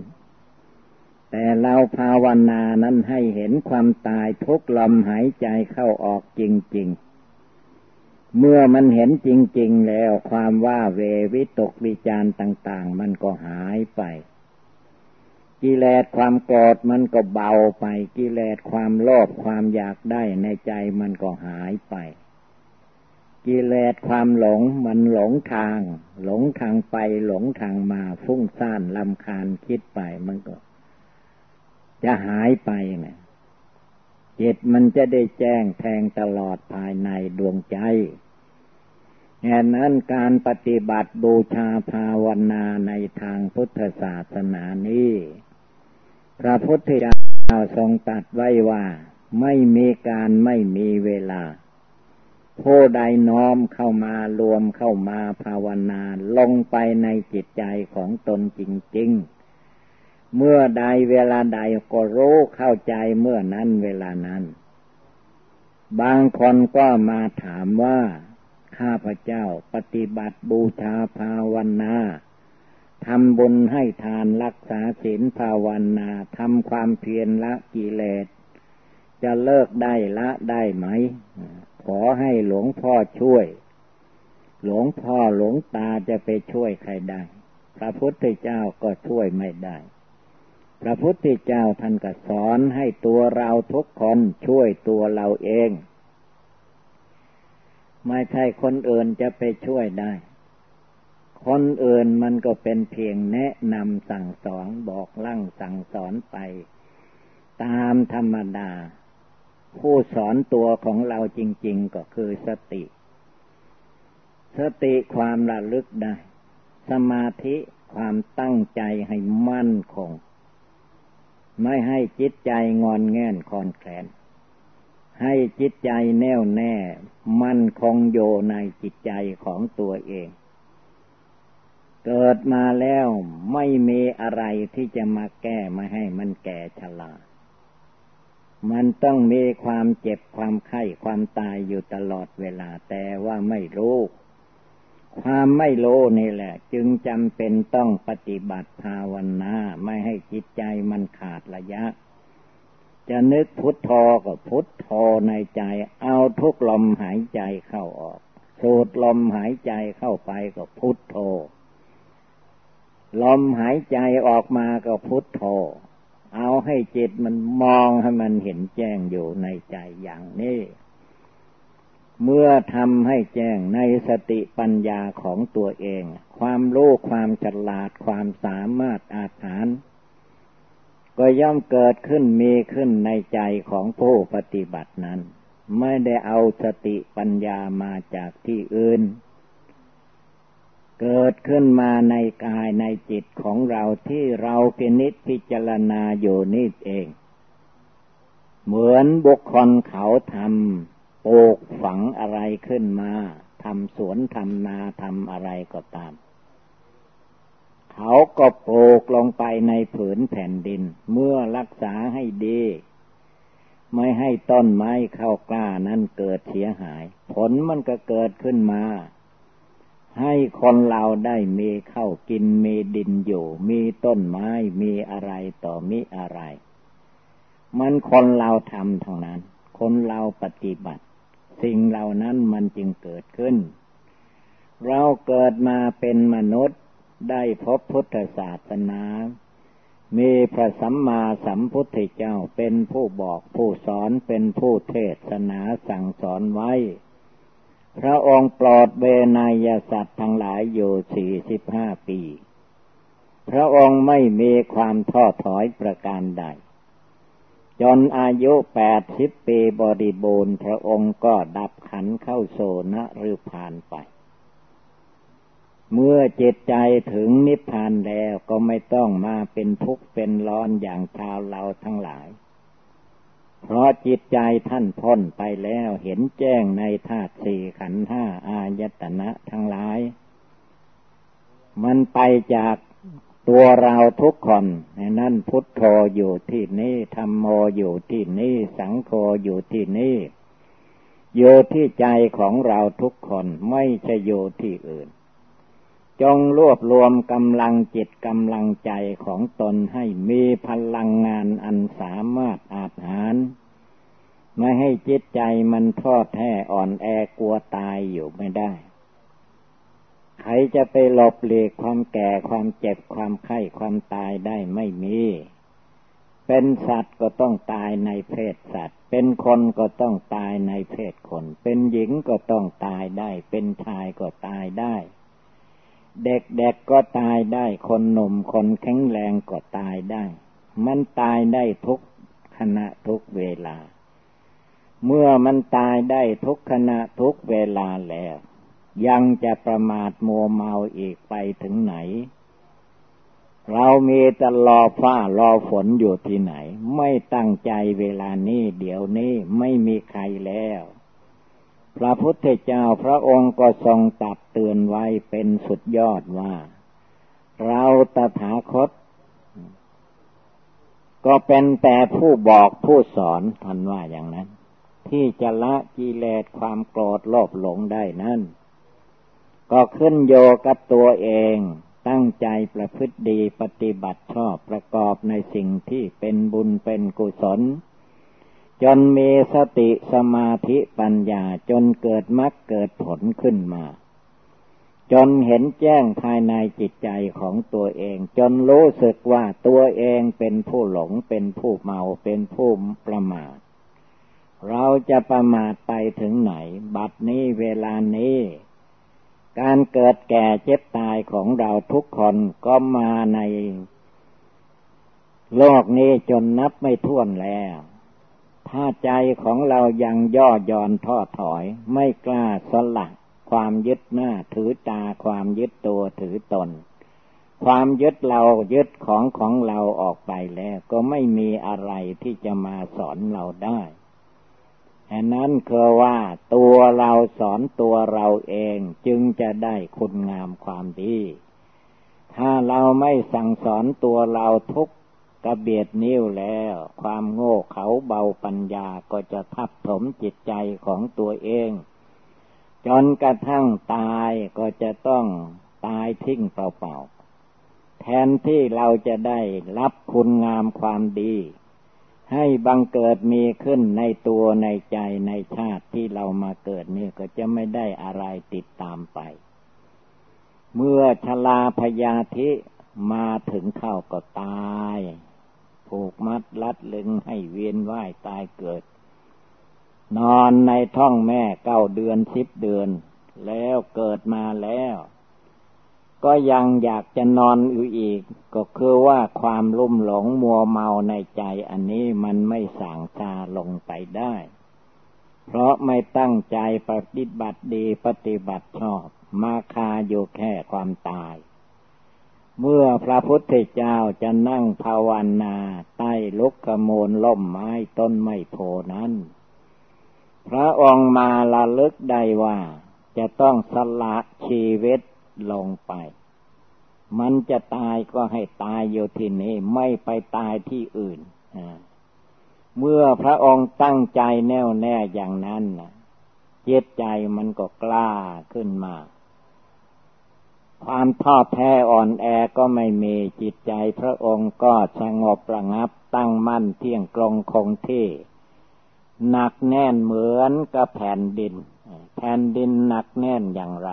แต่เราภาวนานั้นให้เห็นความตายทุกลมหายใจเข้าออกจริง ๆเมื่อมันเห็นจริง ๆ แล้วความว่าเววิตกวิจารต่าง ๆ มันก็หายไป กิเลสความโกรธมันก็เบาไป กิเลสความโลภความอยากได้ในใจมันก็หายไป กิเลสความหลงมันหลงทาง หลงทางไปหลงทางมาฟุ้งซ่านลำคาญคิดไปมันก็ จะหายไปเนี่ยจิตมันจะได้แจ้งแทงตลอดภายในดวงใจแห่นั้นการปฏิบัติบูชาภาวนาในทางพุทธศาสนานี้ พระพุทธเจ้าทรงตัดไว้ว่า ไม่มีการไม่มีเวลา ผู้ใดน้อมเข้ามารวมเข้ามาภาวนาลงไปในจิตใจของตนจริง ๆ เมื่อใดเวลาใดก็รู้เข้าใจเมื่อนั้นเวลานั้น บางคนก็มาถามว่า ข้าพเจ้าปฏิบัติบูชาภาวนา ทำบุญให้ทานรักษาศีลภาวนาทำความเพียรละกิเลส จะเลิกได้ละได้ไหม ขอให้หลวงพ่อช่วย หลวงพ่อหลวงตาจะไปช่วยใครได้ พระพุทธเจ้าก็ช่วยไม่ได้ พระพุทธเจ้าท่านก็สอนให้ตัวเราทุกคนช่วยตัวเราเอง ไม่ใช่คนอื่นจะไปช่วยได้ คนอื่นมันก็เป็นเพียงแนะนำสั่งสอนบอกลั่งสั่งสอนไป ตามธรรมดา ผู้สอนตัวของเราจริง ๆ ก็คือสติ สติความระลึกได้ สมาธิความตั้งใจให้มั่นคง ไม่ให้จิตใจงอนแง่นคอนแคลน ให้จิตใจแน่วแน่ มั่นคงโยในจิตใจของตัวเอง เกิดมาแล้วไม่มีอะไรที่จะมาแก้มาให้มันแก่ชรามันต้องมีความเจ็บความไข้ความตายอยู่ตลอดเวลาแต่ว่าไม่รู้ ความไม่รู้นี่แหละ จึงจำเป็นต้องปฏิบัติภาวนาไม่ให้จิตใจมันขาดระยะ จะนึกพุทโธก็พุทโธในใจ เอาทุกลมหายใจเข้าออก สูดลมหายใจเข้าไปก็พุทโธ ลมหายใจออกมาก็พุทโธ เอาให้จิตมันมองให้มันเห็นแจ้งอยู่ในใจอย่างนี้ เมื่อทำให้แจ้งในสติปัญญาของตัวเอง ความรู้ความฉลาดความสามารถอาถรรพ์ก็ย่อมเกิดขึ้นมีขึ้นในใจของผู้ปฏิบัตินั้น ไม่ได้เอาสติปัญญามาจากที่อื่น เกิดขึ้นมาในกายในจิตของเราที่เราพินิจพิจารณาอยู่นี่เอง เหมือนบุคคลเขาทำปลูกฝังอะไรขึ้นมาทำสวนทำนาทำอะไรก็ตาม เขาก็ปลูกลงไปในผืนแผ่นดิน เมื่อรักษาให้ดี ไม่ให้ต้นไม้เข้ากล้านั้นเกิดเสียหาย ผลมันก็เกิดขึ้นมา ให้คนเราได้มีเข้ากินมีดินอยู่ มีต้นไม้มีอะไรต่อมีอะไร มันคนเราทำทางนั้น คนเราปฏิบัติ สิ่งเหล่านั้นมันจึงเกิดขึ้น เราเกิดมาเป็นมนุษย์ได้พบพุทธศาสนา มีพระสัมมาสัมพุทธเจ้าเป็นผู้บอกผู้สอนเป็นผู้เทศนาสั่งสอนไว้ พระองค์ปลอดเวนยสัตว์ทั้งหลายอยู่สี่สิบห้าปี พระองค์ไม่มีความท้อถอยประการใด จนอายุแปดสิบปีบริบูรณ์ พระองค์ก็ดับขันเข้าโซนะหรือผ่านไป เมื่อจิตใจถึงนิพพานแล้วก็ไม่ต้องมาเป็นทุกข์เป็นร้อนอย่างชาวเราทั้งหลาย พราะจิตใจท่านพ้นไปแล้วเห็นแจ้งในธาตุสี่ขันห้าอายตนะทั้งหลาย มันไปจากตัวเราทุกคนนั่นพุทโธอยู่ที่นี่ธรรมโมอยู่ที่นี่สังโฆอยู่ที่นี่อยู่ที่ใจของเราทุกคนไม่ใช่อยู่ที่อื่น จงรวบรวมกำลังจิตกำลังใจของตนให้มีพลังงานอันสามารถอาจหาร ไม่ให้จิตใจมันทอดแท้อ่อนแอกลัวตายอยู่ไม่ได้ ใครจะไปหลบหลีกความแก่ความเจ็บความไข้ความตายได้ไม่มี เป็นสัตว์ก็ต้องตายในเพศสัตว์ เป็นคนก็ต้องตายในเพศคน เป็นหญิงก็ต้องตายได้ เป็นชายก็ตายได้ เด็กๆกก็ตายได้ คนหนุ่มคนแข็งแรงก็ตายได้ มันตายได้ทุกขณะทุกเวลา เมื่อมันตายได้ทุกขณะทุกเวลาแล้ว ยังจะประมาทมัวเมาอีกไปถึงไหน เรามีแต่รอฟ้ารอฝนอยู่ที่ไหน ไม่ตั้งใจเวลานี้เดี๋ยวนี้ไม่มีใครแล้ว พระพุทธเจ้าพระองค์ก็ทรงตัดเตือนไว้เป็นสุดยอดว่า เราตถาคต ก็เป็นแต่ผู้บอกผู้สอนท่านว่าอย่างนั้น ที่จะละกิเลสความโกรธโลภหลงได้นั่น ก็ขึ้นโยกับตัวเองตั้งใจประพฤติดีปฏิบัติชอบประกอบในสิ่งที่เป็นบุญเป็นกุศล จนมีสติสมาธิปัญญาจนเกิดมรรคเกิดผลขึ้นมา จนเห็นแจ้งภายในจิตใจของตัวเอง จนรู้สึกว่าตัวเองเป็นผู้หลงเป็นผู้เมาเป็นผู้ประมาท เราจะประมาทไปถึงไหน บัดนี้เวลานี้ การเกิดแก่เจ็บตายของเราทุกคนก็มาใน โลกนี้จนนับไม่ถ้วนแล้ว ถ้าใจของเรายังย่อย่อนท้อถอย ไม่กล้าสลักความยึดหน้าถือตาความยึดตัวถือตน ความยึดเรายึดของของเราออกไปแล้ว ก็ไม่มีอะไรที่จะมาสอนเราได้แนั้นคือว่าตัวเราสอนตัวเราเองจึงจะได้คุณงามความดี ถ้าเราไม่สั่งสอนตัวเราทุก กระเบียดนิ้วแล้ว ความโง่เขาเบาปัญญาก็จะทับถมจิตใจของตัวเอง จนกระทั่งตายก็จะต้องตายทิ้งเปล่าๆแทนที่เราจะได้รับคุณงามความดี ให้บังเกิดมีขึ้นในตัวในใจในชาติที่เรามาเกิดนี่ก็จะไม่ได้อะไรติดตามไป เมื่อชลาพยาธิมาถึงเข้าก็ตาย ผูกมัดลัดลึงให้เวียนว่ายตายเกิด นอนในท้องแม่เก้าเดือนสิบเดือน แล้วเกิดมาแล้ว ก็ยังอยากจะนอนอยู่อีก ก็คือว่าความลุ่มหลงมัวเมาในใจอันนี้มันไม่สางชาลงไปได้ เพราะไม่ตั้งใจปฏิบัติดีปฏิบัติชอบ มาคาอยู่แค่ความตาย เมื่อพระพุทธเจ้าจะนั่งภาวนาใต้ลุกขโมลล่มไม้ต้นไม้โพนั้น พระองค์มาละลึกได้ว่า จะต้องสละชีวิตลงไป มันจะตายก็ให้ตายอยู่ที่นี้ไม่ไปตายที่อื่น เมื่อพระองค์ตั้งใจแน่วแน่อย่างนั้นจิตใจมันก็กล้าขึ้นมา ความท้อแท้อ่อนแอก็ไม่มีจิตใจพระองค์ก็สงบระงับตั้งมั่นเที่ยงกลงคงที่ หนักแน่นเหมือนกับแผ่นดิน แผ่นดินหนักแน่นอย่างไร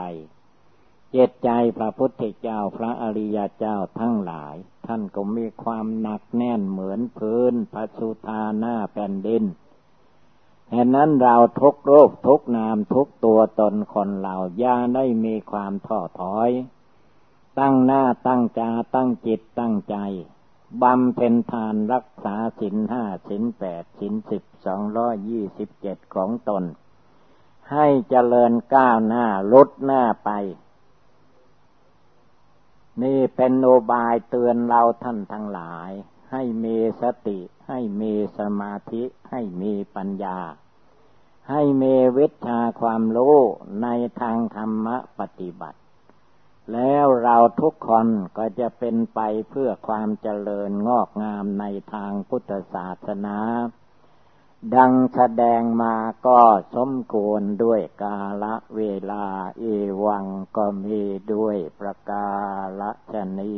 เจตใจพระพุทธเจ้าพระอริยเจ้าทั้งหลาย ท่านก็มีความหนักแน่นเหมือนพื้นพระสุธาหน้าแผ่นดินแห่นั้นเราทุกโรคทุกนามทุกตัวตนคนเราย่าได้มีความท้อถอย ตั้งหน้าตั้งจาตั้งจิตตั้งใจบำเพ็ญทานรักษาสินห้าสินแปดสินสิบสองร้อยยี่สิบเจ็ดของตน ให้เจริญก้าวหน้าลดหน้าไป นี่เป็นโอบายเตือนเราท่านทั้งหลาย ให้มีสติ ให้มีสมาธิ ให้มีปัญญา ให้มีวิชาความรู้ในทางธรรมปฏิบัติ แล้วเราทุกคนก็จะเป็นไปเพื่อความเจริญงอกงามในทางพุทธศาสนา ดังแสดงมาก็สมควรด้วยกาละเวลาเอวังก็มีด้วยประกาละชนี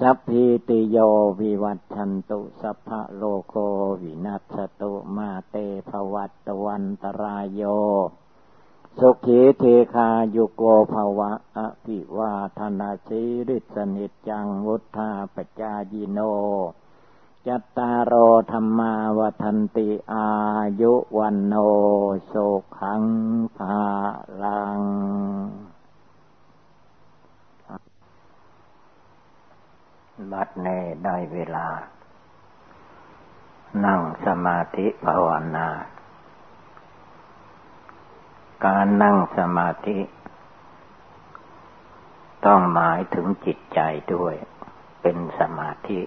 สัพพิติโยวิวัตชันตุสัพพะโลโควินัสตุมาเตภวัตวันตรายโย สุขีเทคายุโกภวะอภิวาธนาชีริสนิจังวุธาปจายิโน จัตตารโอธรรมาวทันติอายุวันโนสุขังภาลัง บัดเนได้เวลา นั่งสมาธิภาวนา การนั่งสมาธิ ต้องหมายถึงจิตใจด้วย เป็นสมาธิ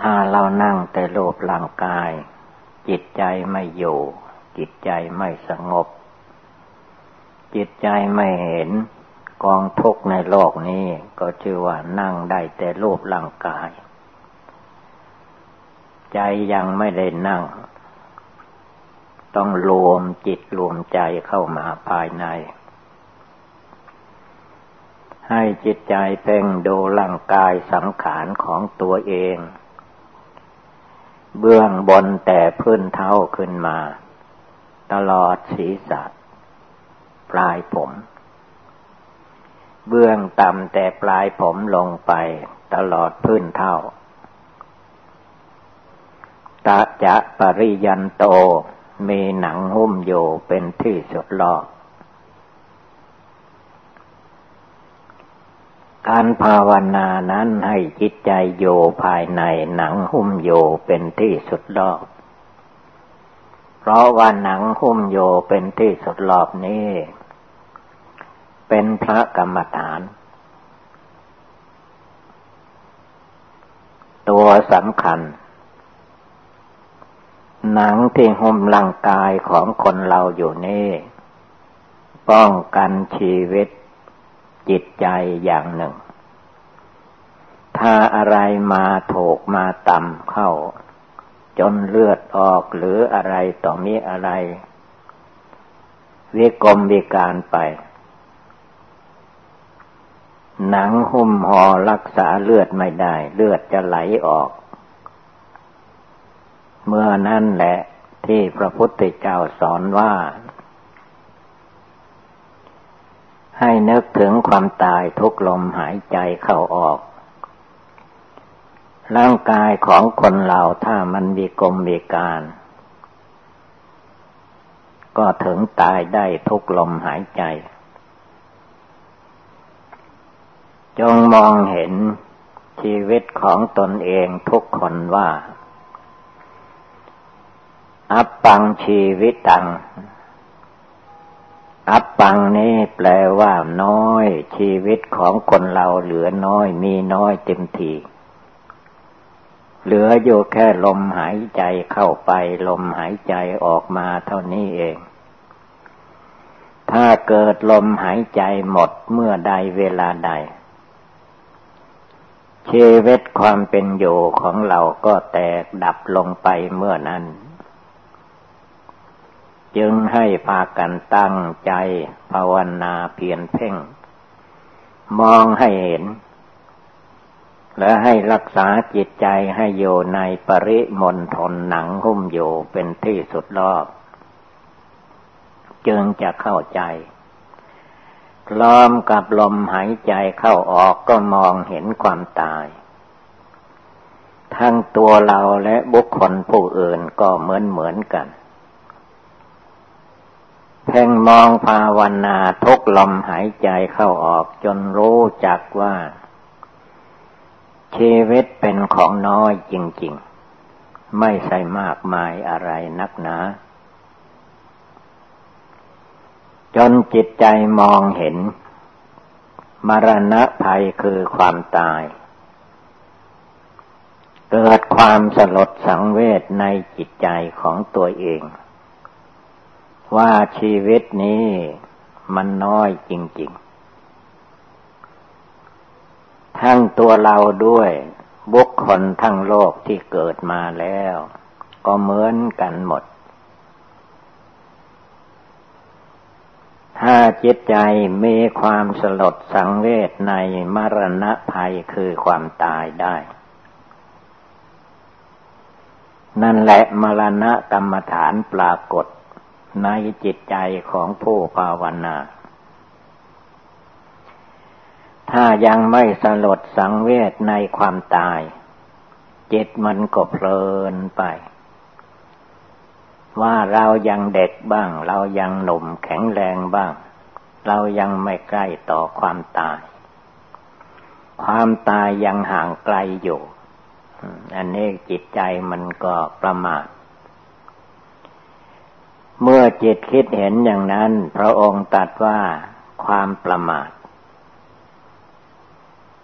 ถ้าเรานั่งแต่โลภร่างกาย จิตใจไม่อยู่ จิตใจไม่สงบ จิตใจไม่เห็นกองทุกข์ในโลกนี้ก็ชื่อว่านั่งได้แต่โลภร่างกาย ใจยังไม่ได้นั่ง ต้องรวมจิตรวมใจเข้ามาภายใน ให้จิตใจเพ่งดูร่างกายสังขารของตัวเอง เบื้องบนแต่พื้นเท้าขึ้นมา ตลอดศีรษะ ปลายผม เบื้องต่ำแต่ปลายผมลงไป ตลอดพื้นเท้าตะจะปริยันโต มีหนังหุ้มโยเป็นที่สุดรอบการภาวนานั้นให้จิตใจโยภายในหนังหุ้มโยเป็นที่สุดรอบ เพราะว่าหนังหุ้มโยเป็นที่สุดรอบนี้ เป็นพระกรรมฐาน ตัวสำคัญ หนังที่หุ้มร่างกายของคนเราอยู่นี่ ป้องกันชีวิตจิตใจอย่างหนึ่ง ถ้าอะไรมาถูกมาต่ำเข้า จนเลือดออกหรืออะไรต่อมีอะไร วิกรมวิการไป หนังหุ้มห่อรักษาเลือดไม่ได้ เลือดจะไหลออก เมื่อนั่นแหละที่พระพุทธเจ้าสอนว่า ให้นึกถึงความตายทุกลมหายใจเข้าออก ร่างกายของคนเราถ้ามันมีกลมมีการ ก็ถึงตายได้ทุกลมหายใจ จงมองเห็นชีวิตของตนเองทุกคนว่า อัปปังชีวิตัง อัปปังนี้แปลว่าน้อย ชีวิตของคนเราเหลือน้อย มีน้อยเต็มทีเหลืออยู่แค่ลมหายใจเข้าไป ลมหายใจออกมาเท่านี้เอง ถ้าเกิดลมหายใจหมดเมื่อใดเวลาใด ชีวิตความเป็นอยู่ของเราก็แตกดับลงไปเมื่อนั้น จึงให้พากันตั้งใจภาวนาเพียรเพ่ง มองให้เห็น และให้รักษาจิตใจให้อยู่ในปริมณฑลหนังหุ้มอยู่เป็นที่สุดรอบ จึงจะเข้าใจล้อมกับลมหายใจเข้าออกก็มองเห็นความตาย ทั้งตัวเราและบุคคลผู้อื่นก็เหมือนเหมือนกัน เพ่งมองภาวนาทุกลมหายใจเข้าออกจนรู้จักว่า ชีวิตเป็นของน้อยจริง ๆ ไม่ใช่มากมายอะไรนักหนาจนจิตใจมองเห็น มรณะภัยคือความตาย เกิดความสลดสังเวชในจิตใจของตัวเอง ว่าชีวิตนี้มันน้อยจริง ๆ ทั้งตัวเราด้วย บุคคลทั้งโลกที่เกิดมาแล้ว ก็เหมือนกันหมด ถ้าจิตใจมีความสลดสังเวชในมรณะภัยคือความตายได้ นั่นแหละมรณะกรรมฐานปรากฏ ในจิตใจของผู้ภาวนา ถ้ายังไม่สลดสังเวชในความตาย จิตมันก็เพลินไป ว่าเรายังเด็กบ้าง เรายังหนุ่มแข็งแรงบ้าง เรายังไม่ใกล้ต่อความตาย ความตายยังห่างไกลอยู่ อันนี้จิตใจมันก็ประมาท เมื่อจิตคิดเห็นอย่างนั้น พระองค์ตัดว่าความประมาท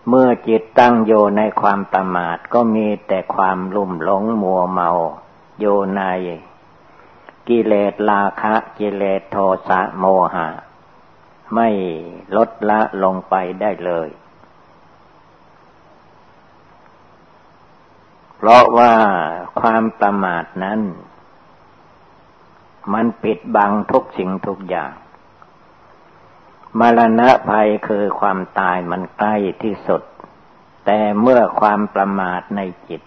เมื่อจิตตั้งโยในความประมาทก็มีแต่ความลุ่มหลงมัวเมาโยในกิเลสราคะกิเลสโทสะโมหะ ไม่ลดละลงไปได้เลย เพราะว่าความประมาทนั้น มันปิดบังทุกสิ่งทุกอย่าง มรณะภัยคือความตายมันใกล้ที่สุด แต่เมื่อความประมาทในจิต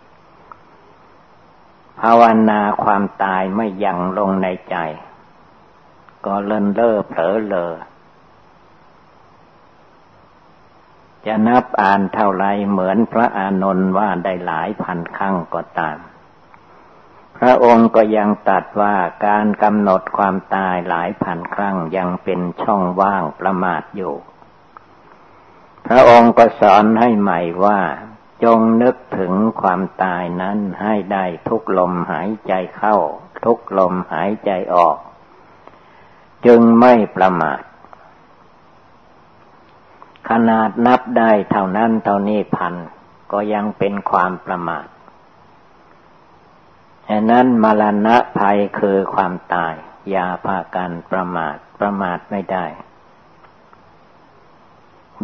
ภาวนาความตายไม่ยั่งลงในใจ ก็เลินเล่อเผลอเลอจะนับอ่านเท่าไรเหมือนพระอานนท์ว่าได้หลายพันครั้งก็ตาม พระองค์ก็ยังตัดว่าการกำหนดความตายหลายพันครั้งยังเป็นช่องว่างประมาทอยู่ พระองค์ก็สอนให้ใหม่ว่า จงนึกถึงความตายนั้นให้ได้ทุกลมหายใจเข้า ทุกลมหายใจออก จึงไม่ประมาท ขนาดนับได้เท่านั้นเท่านี้พันก็ยังเป็นความประมาท ฉะนั้นมรณะภัยคือความตาย อย่าพากันประมาทประมาทไม่ได้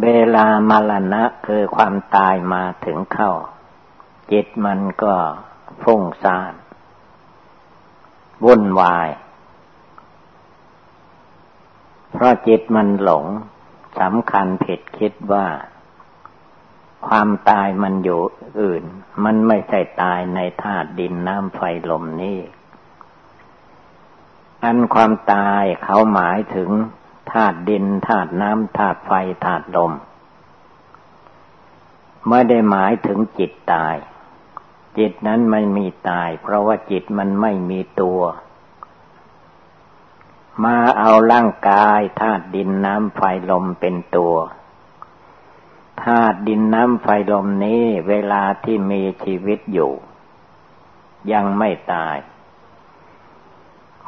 เวลามรณะคือความตายมาถึงเข้า จิตมันก็ฟุ้งซ่านวุ่นวาย เพราะจิตมันหลงสำคัญผิดคิดว่า ความตายมันอยู่อื่น มันไม่ใช่ตายในธาตุดินน้ำไฟลมนี่ อันความตายเขาหมายถึงธาตุดินธาตุน้ำธาตุไฟธาตุลม ไม่ได้หมายถึงจิตตาย จิตนั้นไม่มีตาย เพราะว่าจิตมันไม่มีตัว มาเอาร่างกายธาตุดินน้ำไฟลมเป็นตัว ธาตุดินน้ำไฟลมนี้เวลาที่มีชีวิตอยู่ ยังไม่ตาย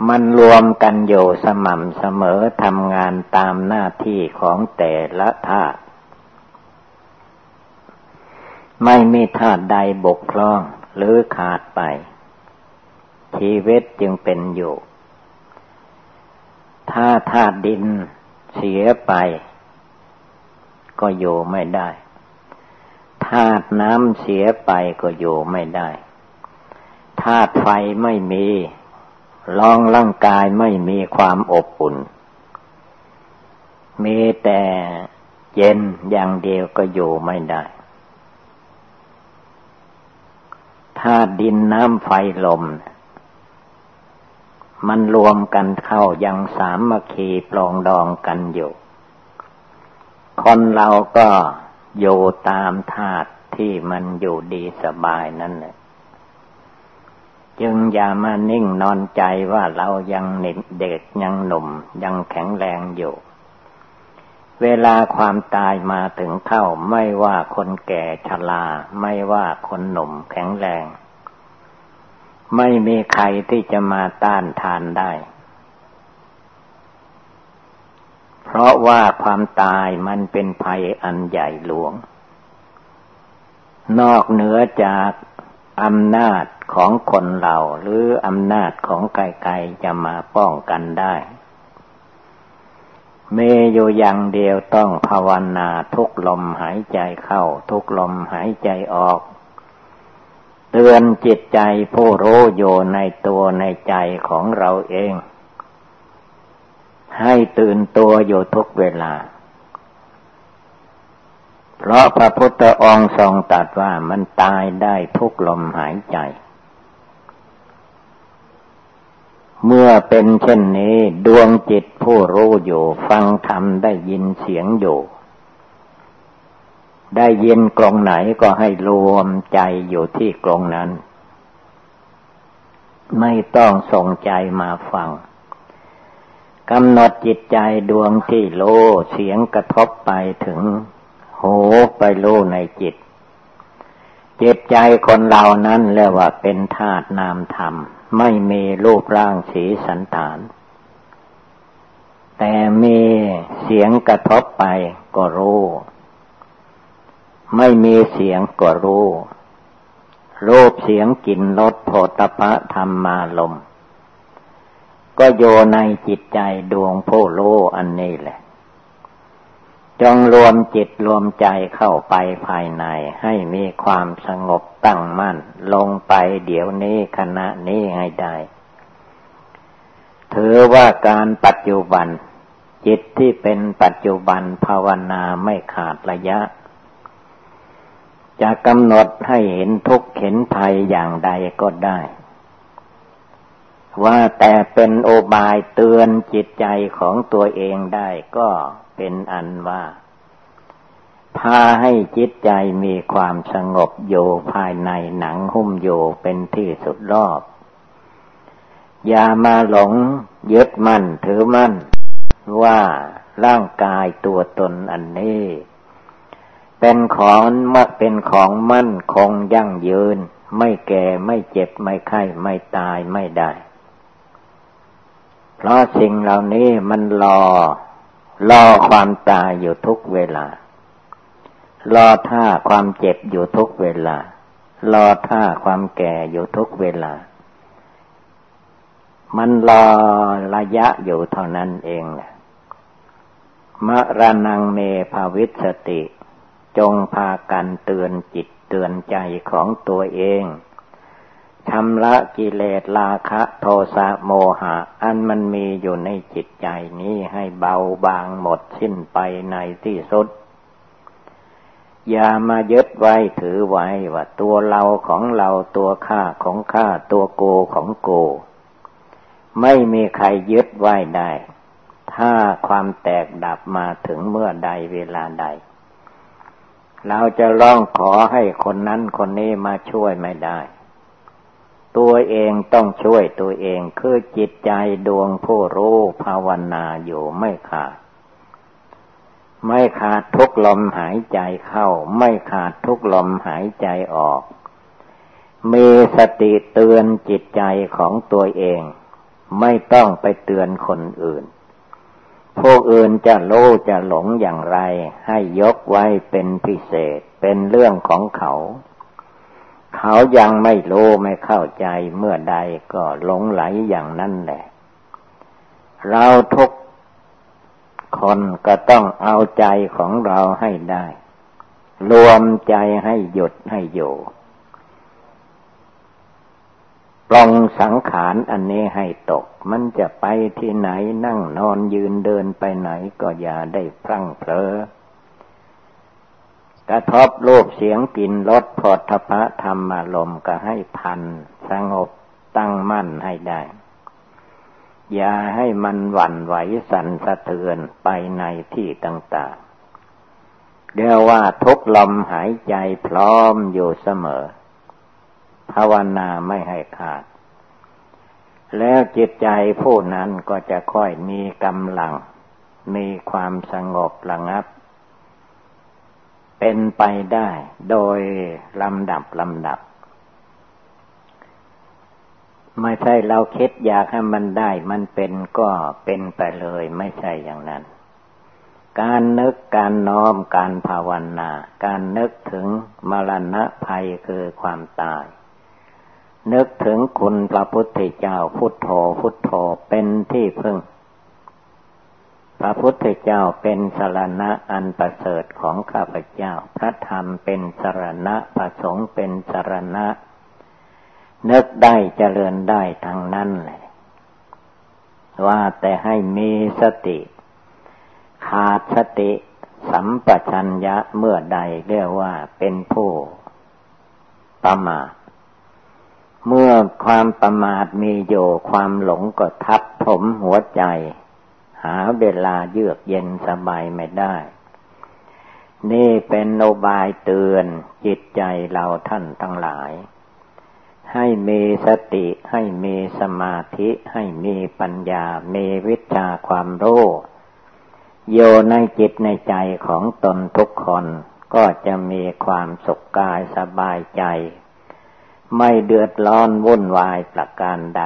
มันรวมกันอยู่สม่ำเสมอทำงานตามหน้าที่ของแต่ละธาตุไม่มีธาตุใดบกพร่องหรือขาดไป ชีวิตจึงเป็นอยู่ ถ้าธาตุดินเสียไป ก็อยู่ไม่ได้ธาตุน้ำเสียไปก็อยู่ไม่ได้ธาตุไฟไม่มีลองร่างกายไม่มีความอบอุ่น มีแต่เย็นอย่างเดียวก็อยู่ไม่ได้ธาตุดินน้ำไฟลม มันรวมกันเข้ายังสามมคีปลองดองกันอยู่ คนเราก็อยู่ตามธาตุที่มันอยู่ดีสบายนั่นแหละจึงอย่ามานิ่งนอนใจว่าเรายังเด็กยังหนุ่ม ยังแข็งแรงอยู่ เวลาความตายมาถึงเข้าไม่ว่าคนแก่ชราไม่ว่าคนหนุ่มแข็งแรง ไม่มีใครที่จะมาต้านทานได้ เพราะว่าความตายมันเป็นภัยอันใหญ่หลวง นอกเหนือจากอำนาจของคนเราหรืออำนาจของไกลๆจะมาป้องกันได้เมอยู่อย่างเดียวต้องภาวนาทุกลมหายใจเข้า ทุกลมหายใจออก เตือนจิตใจผู้รู้อยู่ในตัวในใจของเราเอง ให้ตื่นตัวอยู่ทุกเวลา เพราะพระพุทธองค์ทรงตรัสว่ามันตายได้ทุกลมหายใจ เมื่อเป็นเช่นนี้ดวงจิตผู้รู้อยู่ฟังธรรมได้ยินเสียงอยู่ ได้ยินกลงไหนก็ให้รวมใจอยู่ที่กลงนั้น ไม่ต้องส่งใจมาฟัง กำหนดจิตใจดวงที่โลเสียงกระทบไปถึงโหไปโลในจิต จิตใจคนเรานั้นเรียกว่าเป็นธาตุนามธรรม ไม่มีรูปร่างสีสันฐาน แต่มีเสียงกระทบไปก็รู้ ไม่มีเสียงก็รู้รูปเสียงกลิ่นรสโผฏฐะธรรมาลม ก็โยในจิตใจดวงผู้รู้อันนี้แหละ จงรวมจิตรวมใจเข้าไปภายใน ให้มีความสงบตั้งมั่น ลงไปเดี๋ยวนี้ขณะนี้ให้ได้ถือว่าการปัจจุบัน จิตที่เป็นปัจจุบันภาวนาไม่ขาดระยะ จะกำหนดให้เห็นทุกข์เห็นภัยอย่างใดก็ได้ ว่าแต่เป็นโอบายเตือนจิตใจของตัวเองได้ก็เป็นอันว่า พาให้จิตใจมีความสงบอยู่ภายในหนังหุ้มอยู่เป็นที่สุดรอบ อย่ามาหลงยึดมั่นถือมั่น ว่าร่างกายตัวตนอันนี้ เป็นของมเป็นของมั่นคงยั่งยืน ไม่แก่ไม่เจ็บไม่ไข้ไม่ตายไม่ได้ เพราะสิ่งเหล่านี้มันรอ รอความตายอยู่ทุกเวลา รอท่าความเจ็บอยู่ทุกเวลา รอท่าความแก่อยู่ทุกเวลา มันรอระยะอยู่เท่านั้นเองนะมะระนังเมภาวิสติ จงพากันเตือนจิตเตือนใจของตัวเอง ชำระกิเลสราคะโทสะโมหะ อันมันมีอยู่ในจิตใจนี้ให้เบาบางหมดสิ้นไปในที่สุด อย่ามายึดไว้ถือไว้ว่าตัวเราของเราตัวข้าของข้าตัวโกของโก ไม่มีใครยึดไว้ได้ ถ้าความแตกดับมาถึงเมื่อใดเวลาใด เราจะร้องขอให้คนนั้นคนนี้มาช่วยไม่ได้ ตัวเองต้องช่วยตัวเองคือจิตใจดวงผู้รู้ภาวนาอยู่ไม่ขาด ไม่ขาดทุกลมหายใจเข้า ไม่ขาดทุกลมหายใจออก มีสติเตือนจิตใจของตัวเอง ไม่ต้องไปเตือนคนอื่นพวกอื่นจะโลจะหลงอย่างไร ให้ยกไว้เป็นพิเศษเป็นเรื่องของเขา เขายังไม่รู้ไม่เข้าใจเมื่อใดก็หลงไหลอย่างนั้นแหละ เราทุกคนก็ต้องเอาใจของเราให้ได้ รวมใจให้หยุดให้อยู่ปลงสังขารอันนี้ให้ตก มันจะไปที่ไหนนั่งนอนยืนเดินไปไหนก็อย่าได้พลั้งเผลอ กระทบรูปเสียงกลิ่นรสพอทพะธรรมอารมณ์ก็ให้พันสงบตั้งมั่นให้ได้ อย่าให้มันหวั่นไหวสั่นสะเทือนไปในที่ต่างๆเรียกว่าทุกลมหายใจพร้อมอยู่เสมอ ภาวนาไม่ให้ขาด แล้วจิตใจผู้นั้นก็จะค่อยมีกำลัง มีความสงบระงับ เป็นไปได้โดยลำดับลำดับ ไม่ใช่เราคิดอยากให้มันได้ มันเป็นก็เป็นไปเลยไม่ใช่อย่างนั้น การนึกการน้อมการภาวนา การนึกถึงมรณะภัยคือความตาย นึกถึงคุณพระพุทธเจ้าพุทโธพุทโธเป็นที่พึ่ง พระพุทธเจ้าเป็นสรณะอันประเสริฐของข้าพเจ้า พระธรรมเป็นสรณะพระสงฆ์เป็นสรณะนึกได้เจริญได้ทางนั้นเลยว่าแต่ให้มีสติ ขาดสติ สัมปชัญญะเมื่อใดเรียกว่าเป็นผู้ประมาทเมื่อความประมาทมีอยู่ความหลงก็ทับถมหัวใจ หาเวลาเยือกเย็นสบายไม่ได้ นี่เป็นโนบายเตือนจิตใจเราท่านทั้งหลาย ให้มีสติให้มีสมาธิให้มีปัญญา มีวิชาความรู้โยในจิตในใจของตนทุกคนก็จะมีความสุขกายสบายใจ ไม่เดือดร้อนวุ่นวายประการใด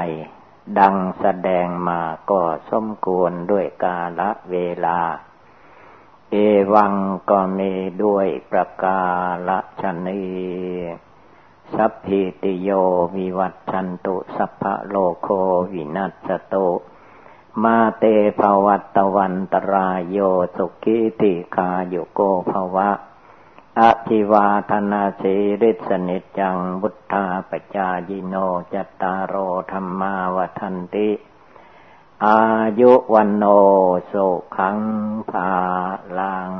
ดังแสดงมาก็สมควรด้วยกาละเวลา เอวังก็มีด้วยประกาละชนีสัพพิติโยวิวัตชันตุ สัพพะโลโควินัสโตมาเตภวัตวันตรายโยสุกิติคาโยโกภวะ อภิวาธนาสีริสนิจังบุทธาปจายิโนจตารโอธรรมาวทันติ อายุวันโนสุขังภาลัง